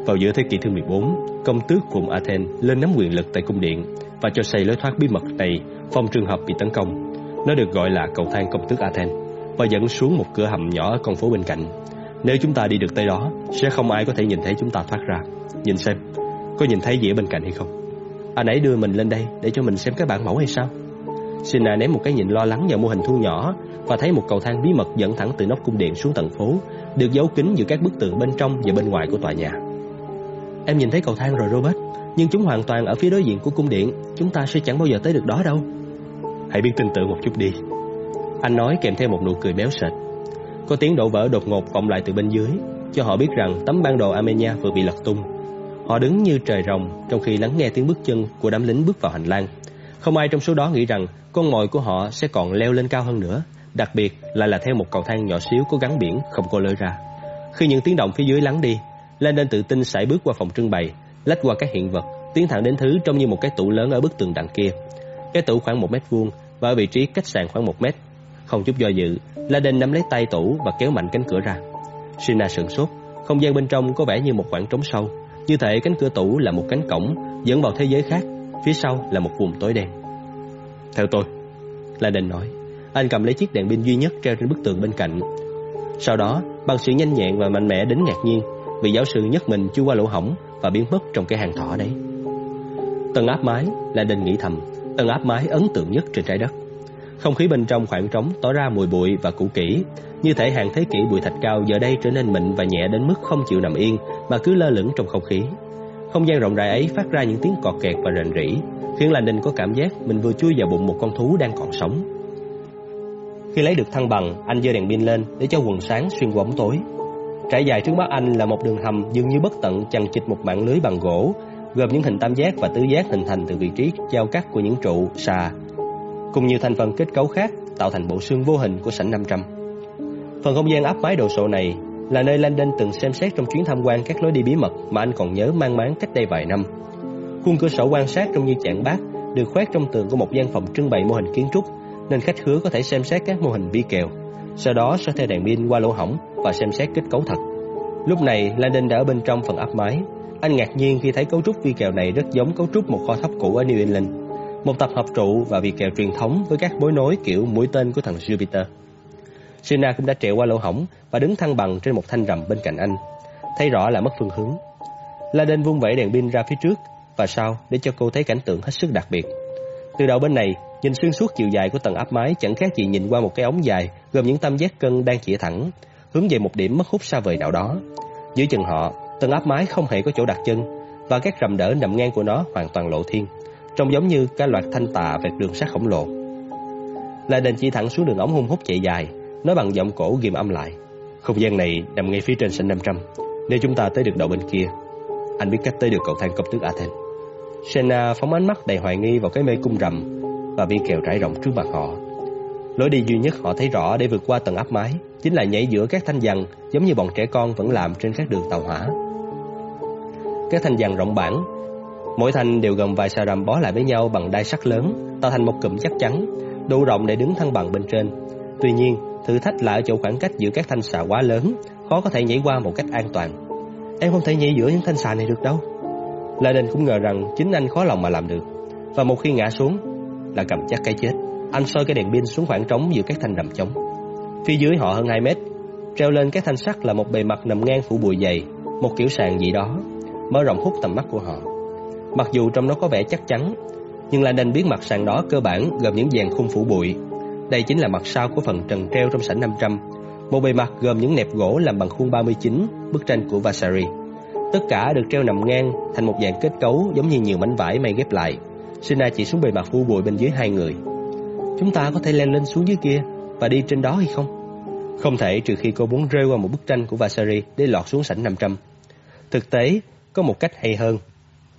Vào giữa thế kỷ thứ 14, công tước vùng Athens lên nắm quyền lực tại cung điện và cho xây lối thoát bí mật này phòng trường hợp bị tấn công. Nó được gọi là cầu thang công tước Athens và dẫn xuống một cửa hầm nhỏ ở con phố bên cạnh. Nếu chúng ta đi được tới đó, sẽ không ai có thể nhìn thấy chúng ta thoát ra. Nhìn xem, có nhìn thấy gì ở bên cạnh hay không? Anh ấy đưa mình lên đây để cho mình xem cái bản mẫu hay sao? Sina ném một cái nhìn lo lắng vào mô hình thu nhỏ và thấy một cầu thang bí mật dẫn thẳng từ nóc cung điện xuống tầng phố, được giấu kín giữa các bức tường bên trong và bên ngoài của tòa nhà. Em nhìn thấy cầu thang rồi Robert, nhưng chúng hoàn toàn ở phía đối diện của cung điện, chúng ta sẽ chẳng bao giờ tới được đó đâu. Hãy biết tin tưởng một chút đi. Anh nói kèm theo một nụ cười béo sệt. Có tiếng đổ vỡ đột ngột vọng lại từ bên dưới, cho họ biết rằng tấm bản đồ Armenia vừa bị lật tung. Họ đứng như trời rồng trong khi lắng nghe tiếng bước chân của đám lính bước vào hành lang. Không ai trong số đó nghĩ rằng con mồi của họ sẽ còn leo lên cao hơn nữa, đặc biệt là là theo một cầu thang nhỏ xíu có gắn biển không có lơi ra. Khi những tiếng động phía dưới lắng đi, lên nên tự tin sải bước qua phòng trưng bày, lách qua các hiện vật, tiến thẳng đến thứ trông như một cái tủ lớn ở bức tường đằng kia. Cái tủ khoảng một mét vuông và ở vị trí cách sàn khoảng một mét. Không chút do dự, Laden nắm lấy tay tủ và kéo mạnh cánh cửa ra. Sina sửng sốt, không gian bên trong có vẻ như một khoảng trống sâu, như thể cánh cửa tủ là một cánh cổng dẫn vào thế giới khác, phía sau là một vùng tối đen. Theo tôi, Laden nói. Anh cầm lấy chiếc đèn pin duy nhất treo trên bức tường bên cạnh. Sau đó, bằng sự nhanh nhẹn và mạnh mẽ đến ngạc nhiên, vị giáo sư nhấc mình chui qua lỗ hổng và biến mất trong cái hàng thỏ đấy. Tầng áp mái Laden nghĩ thầm, tầng áp mái ấn tượng nhất trên trái đất. Không khí bên trong khoảng trống tỏ ra mùi bụi và cũ kỹ, như thể hàng thế kỷ bụi thạch cao giờ đây trở nên mịn và nhẹ đến mức không chịu nằm yên mà cứ lơ lửng trong không khí. Không gian rộng rãi ấy phát ra những tiếng cọt kẹt và rền rỉ, khiến Landon có cảm giác mình vừa chui vào bụng một con thú đang còn sống. Khi lấy được thăng bằng, anh giơ đèn pin lên để cho quần sáng xuyên qua bóng tối. Trải dài trước mắt anh là một đường hầm dường như bất tận chằng chịt một mạng lưới bằng gỗ, gồm những hình tam giác và tứ giác hình thành từ vị trí giao cắt của những trụ, xà, cùng nhiều thành phần kết cấu khác tạo thành bộ xương vô hình của sảnh 500. Phần không gian áp mái đồ sộ này là nơi Landon từng xem xét trong chuyến tham quan các lối đi bí mật mà anh còn nhớ mang máng cách đây vài năm. Khuôn cửa sổ quan sát trông như chạng bát được khoét trong tường của một gian phòng trưng bày mô hình kiến trúc, nên khách khứa có thể xem xét các mô hình bi kèo, Sau đó sẽ theo đèn pin qua lỗ hổng và xem xét kết cấu thật. Lúc này, Landon đã ở bên trong phần áp mái. Anh ngạc nhiên khi thấy cấu trúc vi kèo này rất giống cấu trúc một kho thóc cũ ở New England. Một tập hợp trụ và vi kèo truyền thống với các mối nối kiểu mũi tên của thằng Jupiter. Sina cũng đã trèo qua lỗ hổng và đứng thăng bằng trên một thanh rầm bên cạnh anh. Thấy rõ là mất phương hướng. Laden vung vẩy đèn pin ra phía trước và sau để cho cô thấy cảnh tượng hết sức đặc biệt. Từ đầu bên này, nhìn xuyên suốt chiều dài của tầng áp mái chẳng khác gì nhìn qua một cái ống dài gồm những tam giác cân đang chĩa thẳng, hướng về một điểm mất hút xa vời nào đó. Dưới chân họ, tầng áp mái không hề có chỗ đặt chân và các rầm đỡ nằm ngang của nó hoàn toàn lộ thiên, trông giống như cả loạt thanh tà vẹt đường sắt khổng lồ. Là đền chỉ thẳng xuống đường ống hung hút chạy dài, nói bằng giọng cổ ghim âm lại. Không gian này nằm ngay phía trên sảnh 500. Nếu chúng ta tới được đầu bên kia, anh biết cách tới được cầu thang công tước Athens. Senna phóng ánh mắt đầy hoài nghi vào cái mê cung rầm và viên kèo trải rộng trước mặt họ. Lối đi duy nhất họ thấy rõ để vượt qua tầng áp mái chính là nhảy giữa các thanh dằn giống như bọn trẻ con vẫn làm trên các đường tàu hỏa. Các thanh dàn rộng bản, mỗi thanh đều gồm vài xà rầm bó lại với nhau bằng đai sắt lớn, tạo thành một cụm chắc chắn, đủ rộng để đứng thăng bằng bên trên. Tuy nhiên, thử thách là ở chỗ khoảng cách giữa các thanh xà quá lớn, khó có thể nhảy qua một cách an toàn. Em không thể nhảy giữa những thanh xà này được đâu. La Đình cũng ngờ rằng chính anh khó lòng mà làm được. Và một khi ngã xuống là cầm chắc cái chết. Anh soi cái đèn pin xuống khoảng trống giữa các thanh rầm trống. Phía dưới họ hơn 2 mét, treo lên các thanh sắt là một bề mặt nằm ngang phủ bụi dày, một kiểu sàn gì đó, mở rộng hút tầm mắt của họ. Mặc dù trong nó có vẻ chắc chắn, nhưng La Đinh biết mặt sàn đó cơ bản gồm những dàn khung phủ bụi. Đây chính là mặt sau của phần trần treo trong sảnh 500, một bề mặt gồm những nẹp gỗ làm bằng khuôn 39, bức tranh của Vasari. Tất cả được treo nằm ngang thành một dạng kết cấu giống như nhiều mảnh vải may ghép lại. Sina chỉ xuống bề mặt phủ bụi bên dưới hai người. Chúng ta có thể leo lên xuống dưới kia và đi trên đó hay không? Không thể trừ khi cô muốn rơi qua một bức tranh của Vasari để lọt xuống sảnh 500. Thực tế, có một cách hay hơn.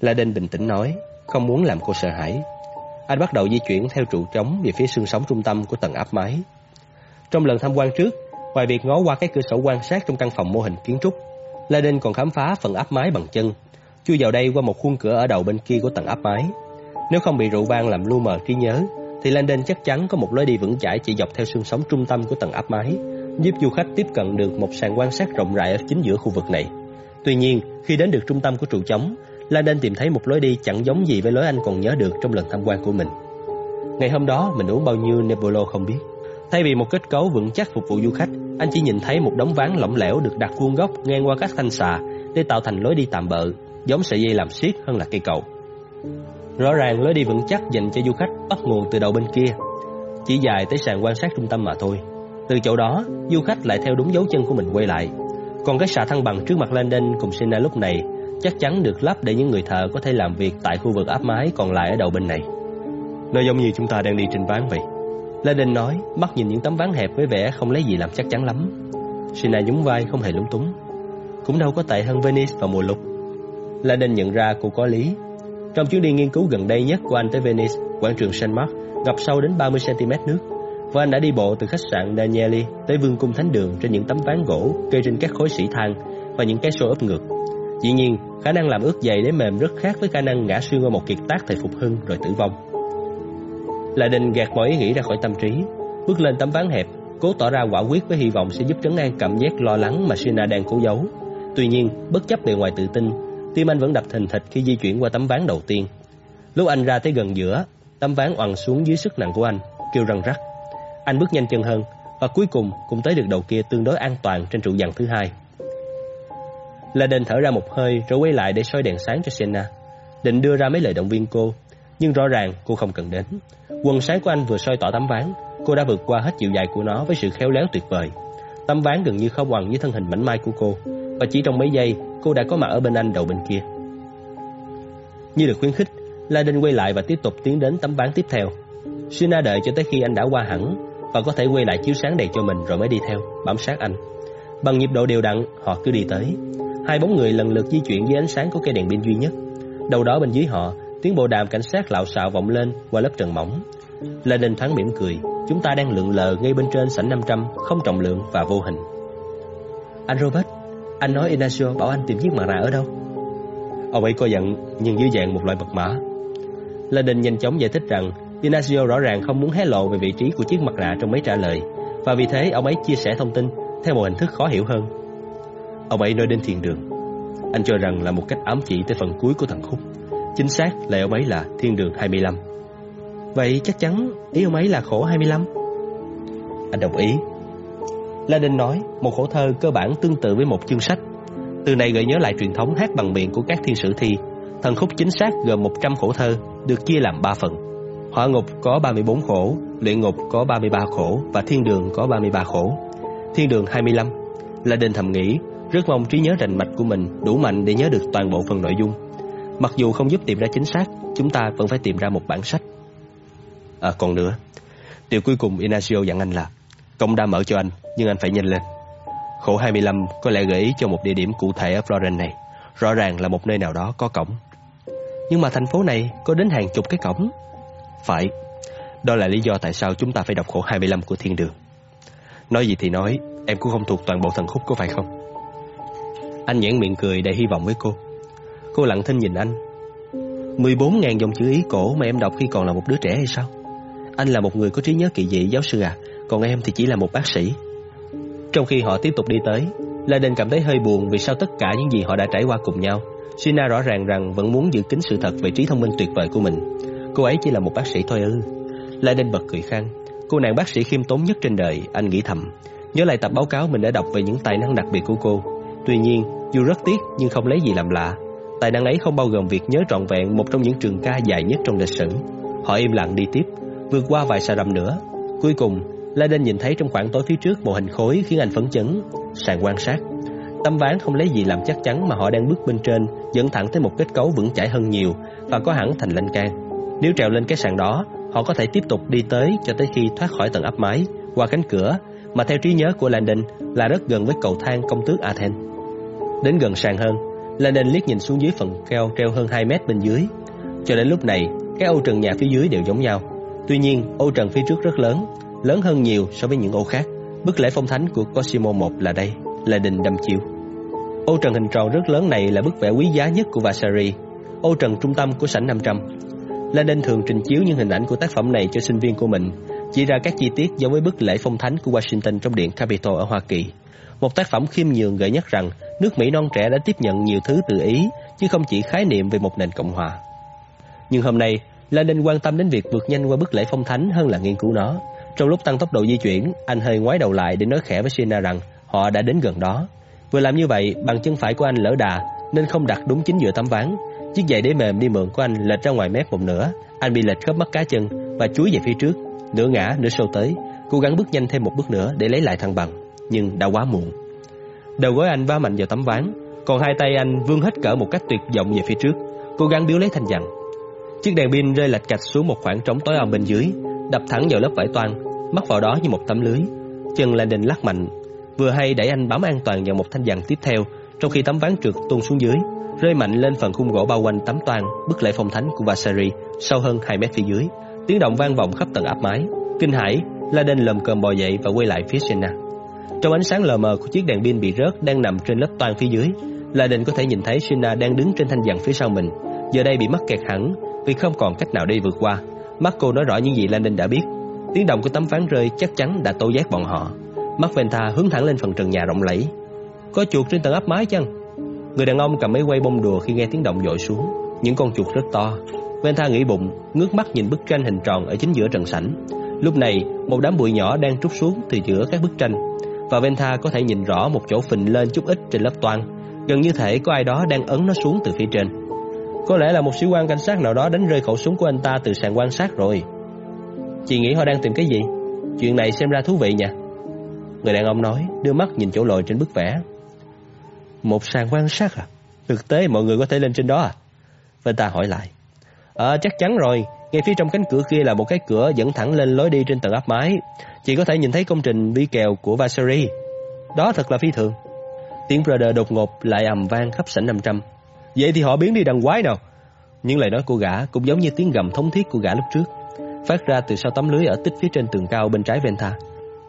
La Đinh bình tĩnh nói, không muốn làm cô sợ hãi. Anh bắt đầu di chuyển theo trụ trống về phía xương sống trung tâm của tầng áp mái. Trong lần tham quan trước, ngoài việc ngó qua cái cửa sổ quan sát trong căn phòng mô hình kiến trúc, La Đinh còn khám phá phần áp mái bằng chân, chui vào đây qua một khuôn cửa ở đầu bên kia của tầng áp mái. Nếu không bị rượu vang làm lu mờ trí nhớ, thì Landon chắc chắn có một lối đi vững chãi chỉ dọc theo xương sống trung tâm của tầng áp mái, giúp du khách tiếp cận được một sàn quan sát rộng rãi ở chính giữa khu vực này. Tuy nhiên, khi đến được trung tâm của trụ chống, La Đen tìm thấy một lối đi chẳng giống gì với lối anh còn nhớ được trong lần tham quan của mình. Ngày hôm đó, mình uống bao nhiêu Nebolo không biết. Thay vì một kết cấu vững chắc phục vụ du khách, anh chỉ nhìn thấy một đống ván lỏng lẻo được đặt vuông góc ngang qua các thanh xà để tạo thành lối đi tạm bợ, giống sợi dây làm xiết hơn là cây cầu. Rõ ràng lối đi vững chắc dành cho du khách bắt nguồn từ đầu bên kia, chỉ dài tới sàn quan sát trung tâm mà thôi. Từ chỗ đó, du khách lại theo đúng dấu chân của mình quay lại. Còn cái xà thăng bằng trước mặt Landon cùng Sina lúc này chắc chắn được lắp để những người thợ có thể làm việc tại khu vực áp mái còn lại ở đầu bên này. Nó giống như chúng ta đang đi trên ván vậy. Landon nói, mắt nhìn những tấm ván hẹp với vẻ không lấy gì làm chắc chắn lắm. Sina nhún vai không hề lúng túng. Cũng đâu có tệ hơn Venice vào mùa lục. Landon nhận ra cô có lý trong chuyến đi nghiên cứu gần đây nhất của anh tới Venice, quảng trường Saint Mark ngập sâu đến 30cm nước và anh đã đi bộ từ khách sạn Danieli tới vương cung thánh đường trên những tấm ván gỗ kê trên các khối sỉ than và những cái xô ấp ngược. Dĩ nhiên, khả năng làm ướt giày để mềm rất khác với khả năng ngã xuyên qua một kiệt tác thời phục hưng rồi tử vong. Lại đình gạt mọi ý nghĩ ra khỏi tâm trí, bước lên tấm ván hẹp, cố tỏ ra quả quyết với hy vọng sẽ giúp trấn an cảm giác lo lắng mà Sina đang cố giấu. Tuy nhiên, bất chấp bề ngoài tự tin, tim anh vẫn đập thình thịch khi di chuyển qua tấm ván đầu tiên. Lúc anh ra tới gần giữa, tấm ván oằn xuống dưới sức nặng của anh, kêu răng rắc. Anh bước nhanh chân hơn và cuối cùng cũng tới được đầu kia tương đối an toàn trên trụ dằn thứ hai. La Đền thở ra một hơi rồi quay lại để soi đèn sáng cho Senna. Định đưa ra mấy lời động viên cô, nhưng rõ ràng cô không cần đến. Quần sáng của anh vừa soi tỏ tấm ván, cô đã vượt qua hết chiều dài của nó với sự khéo léo tuyệt vời. Tấm ván gần như không bằng với thân hình mảnh mai của cô, và chỉ trong mấy giây cô đã có mặt ở bên anh đầu bên kia. Như được khuyến khích, La Đinh quay lại và tiếp tục tiến đến tấm ván tiếp theo. Sina đợi cho tới khi anh đã qua hẳn và có thể quay lại chiếu sáng đèn cho mình rồi mới đi theo, bám sát anh. Bằng nhịp độ đều đặn, họ cứ đi tới. Hai bóng người lần lượt di chuyển dưới ánh sáng của cây đèn pin duy nhất. Đầu đó bên dưới họ, tiếng bộ đàm cảnh sát lạo xạo vọng lên qua lớp trần mỏng. La Đinh thoáng mỉm cười, chúng ta đang lượn lờ ngay bên trên sảnh 500, không trọng lượng và vô hình. Anh Robert, anh nói inacio bảo anh tìm chiếc mặt nạ ở đâu Ông ấy coi giận nhưng dưới dạng một loại mật mã La Đình nhanh chóng giải thích rằng Ignacio rõ ràng không muốn hé lộ về vị trí của chiếc mặt nạ trong mấy trả lời Và vì thế ông ấy chia sẻ thông tin theo một hình thức khó hiểu hơn. Ông ấy nói đến thiên đường. Anh cho rằng là một cách ám chỉ tới phần cuối của thằng khúc. Chính xác là ông ấy là thiên đường 25. Vậy chắc chắn ý ông ấy là khổ 25. Anh đồng ý. La Đinh nói, một khổ thơ cơ bản tương tự với một chương sách. Từ này gợi nhớ lại truyền thống hát bằng miệng của các thiên sử thi. Thần khúc chính xác gồm 100 khổ thơ, được chia làm 3 phần. Hỏa ngục có 34 khổ, luyện ngục có 33 khổ và thiên đường có 33 khổ. Thiên đường 25. là đền thầm nghĩ, rất mong trí nhớ rành mạch của mình đủ mạnh để nhớ được toàn bộ phần nội dung. Mặc dù không giúp tìm ra chính xác, chúng ta vẫn phải tìm ra một bản sách. À còn nữa, điều cuối cùng Inacio dặn anh là Công đã mở cho anh, nhưng anh phải nhanh lên. Khổ 25 có lẽ gợi ý cho một địa điểm cụ thể ở Florence này. Rõ ràng là một nơi nào đó có cổng. Nhưng mà thành phố này có đến hàng chục cái cổng. Phải, đó là lý do tại sao chúng ta phải đọc khổ 25 của thiên đường. Nói gì thì nói, em cũng không thuộc toàn bộ thần khúc có phải không? Anh nhãn miệng cười đầy hy vọng với cô. Cô lặng thinh nhìn anh. 14.000 dòng chữ ý cổ mà em đọc khi còn là một đứa trẻ hay sao? Anh là một người có trí nhớ kỳ dị giáo sư à, còn em thì chỉ là một bác sĩ. Trong khi họ tiếp tục đi tới, La Đen cảm thấy hơi buồn vì sao tất cả những gì họ đã trải qua cùng nhau. Sina rõ ràng rằng vẫn muốn giữ kín sự thật về trí thông minh tuyệt vời của mình. Cô ấy chỉ là một bác sĩ thôi ư. La Đinh bật cười khang. Cô nàng bác sĩ khiêm tốn nhất trên đời, anh nghĩ thầm. Nhớ lại tập báo cáo mình đã đọc về những tài năng đặc biệt của cô. Tuy nhiên, dù rất tiếc nhưng không lấy gì làm lạ. Tài năng ấy không bao gồm việc nhớ trọn vẹn một trong những trường ca dài nhất trong lịch sử. Họ im lặng đi tiếp, vượt qua vài xà rầm nữa. Cuối cùng, La Đinh nhìn thấy trong khoảng tối phía trước một hình khối khiến anh phấn chấn, sàn quan sát. Tấm ván không lấy gì làm chắc chắn mà họ đang bước bên trên dẫn thẳng tới một kết cấu vững chãi hơn nhiều và có hẳn thành lan can. Nếu trèo lên cái sàn đó, họ có thể tiếp tục đi tới cho tới khi thoát khỏi tầng áp mái, qua cánh cửa mà theo trí nhớ của Landon là rất gần với cầu thang công tước Athens. Đến gần sàn hơn, Landon liếc nhìn xuống dưới phần keo treo hơn 2 mét bên dưới. Cho đến lúc này, các ô trần nhà phía dưới đều giống nhau. Tuy nhiên, ô trần phía trước rất lớn, lớn hơn nhiều so với những ô khác. Bức lễ phong thánh của Cosimo I là đây, là đình đầm chiều. Ô trần hình tròn rất lớn này là bức vẽ quý giá nhất của Vasari, ô trần trung tâm của sảnh 500. Lenin thường trình chiếu những hình ảnh của tác phẩm này cho sinh viên của mình, chỉ ra các chi tiết giống với bức lễ phong thánh của Washington trong điện Capitol ở Hoa Kỳ. Một tác phẩm khiêm nhường gợi nhắc rằng nước Mỹ non trẻ đã tiếp nhận nhiều thứ từ Ý, chứ không chỉ khái niệm về một nền cộng hòa. Nhưng hôm nay, Lenin quan tâm đến việc vượt nhanh qua bức lễ phong thánh hơn là nghiên cứu nó. Trong lúc tăng tốc độ di chuyển, anh hơi ngoái đầu lại để nói khẽ với Sina rằng họ đã đến gần đó. Vừa làm như vậy, bằng chân phải của anh lỡ đà nên không đặt đúng chính giữa tấm ván. Chiếc giày đế mềm đi mượn của anh lệch ra ngoài mép một nửa, anh bị lệch khớp mắt cá chân và chúi về phía trước, nửa ngã nửa sâu tới, cố gắng bước nhanh thêm một bước nữa để lấy lại thăng bằng, nhưng đã quá muộn. Đầu gối anh va mạnh vào tấm ván, còn hai tay anh vươn hết cỡ một cách tuyệt vọng về phía trước, cố gắng biếu lấy thanh dặn. Chiếc đèn pin rơi lệch cạch xuống một khoảng trống tối om bên dưới, đập thẳng vào lớp vải toan, mắc vào đó như một tấm lưới. Chân Landon lắc mạnh, vừa hay đẩy anh bám an toàn vào một thanh dặn tiếp theo, trong khi tấm ván trượt tuôn xuống dưới, rơi mạnh lên phần khung gỗ bao quanh tấm toan bức lễ phong thánh của Vasari sâu hơn 2 mét phía dưới. Tiếng động vang vọng khắp tầng áp mái. Kinh hãi, Laden lầm cơm bò dậy và quay lại phía Senna. Trong ánh sáng lờ mờ của chiếc đèn pin bị rớt đang nằm trên lớp toan phía dưới, Laden có thể nhìn thấy Senna đang đứng trên thanh dặn phía sau mình. Giờ đây bị mắc kẹt hẳn vì không còn cách nào đi vượt qua. Marco nói rõ những gì Landon đã biết. Tiếng động của tấm ván rơi chắc chắn đã tố giác bọn họ. Mắt Venta hướng thẳng lên phần trần nhà rộng lẫy. Có chuột trên tầng áp mái chăng? Người đàn ông cầm máy quay bông đùa khi nghe tiếng động dội xuống. Những con chuột rất to. Venta nghĩ bụng, ngước mắt nhìn bức tranh hình tròn ở chính giữa trần sảnh. Lúc này, một đám bụi nhỏ đang trút xuống từ giữa các bức tranh. Và Venta có thể nhìn rõ một chỗ phình lên chút ít trên lớp toan. Gần như thể có ai đó đang ấn nó xuống từ phía trên. Có lẽ là một sĩ quan cảnh sát nào đó đánh rơi khẩu súng của anh ta từ sàn quan sát rồi. Chị nghĩ họ đang tìm cái gì? Chuyện này xem ra thú vị nha. Người đàn ông nói, đưa mắt nhìn chỗ lồi trên bức vẽ. Một sàn quan sát à? Thực tế mọi người có thể lên trên đó à? Vân ta hỏi lại. À, chắc chắn rồi. Ngay phía trong cánh cửa kia là một cái cửa dẫn thẳng lên lối đi trên tầng áp mái. Chị có thể nhìn thấy công trình vi kèo của Vasari. Đó thật là phi thường. Tiếng brother đột ngột lại ầm vang khắp sảnh 500. Vậy thì họ biến đi đằng quái nào? Những lời nói của gã cũng giống như tiếng gầm thống thiết của gã lúc trước, phát ra từ sau tấm lưới ở tích phía trên tường cao bên trái Venta.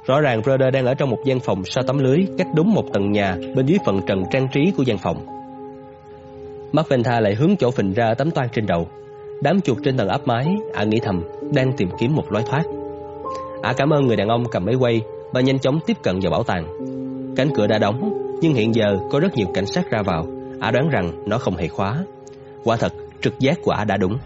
Rõ ràng Brother đang ở trong một gian phòng sau tấm lưới, cách đúng một tầng nhà bên dưới phần trần trang trí của gian phòng. Mắt Venta lại hướng chỗ phình ra tấm toan trên đầu. Đám chuột trên tầng áp mái, ả nghĩ thầm, đang tìm kiếm một lối thoát. Ả cảm ơn người đàn ông cầm máy quay và nhanh chóng tiếp cận vào bảo tàng. Cánh cửa đã đóng, nhưng hiện giờ có rất nhiều cảnh sát ra vào. Ả đoán rằng nó không hề khóa. Quả thật, trực giác của Ả đã đúng.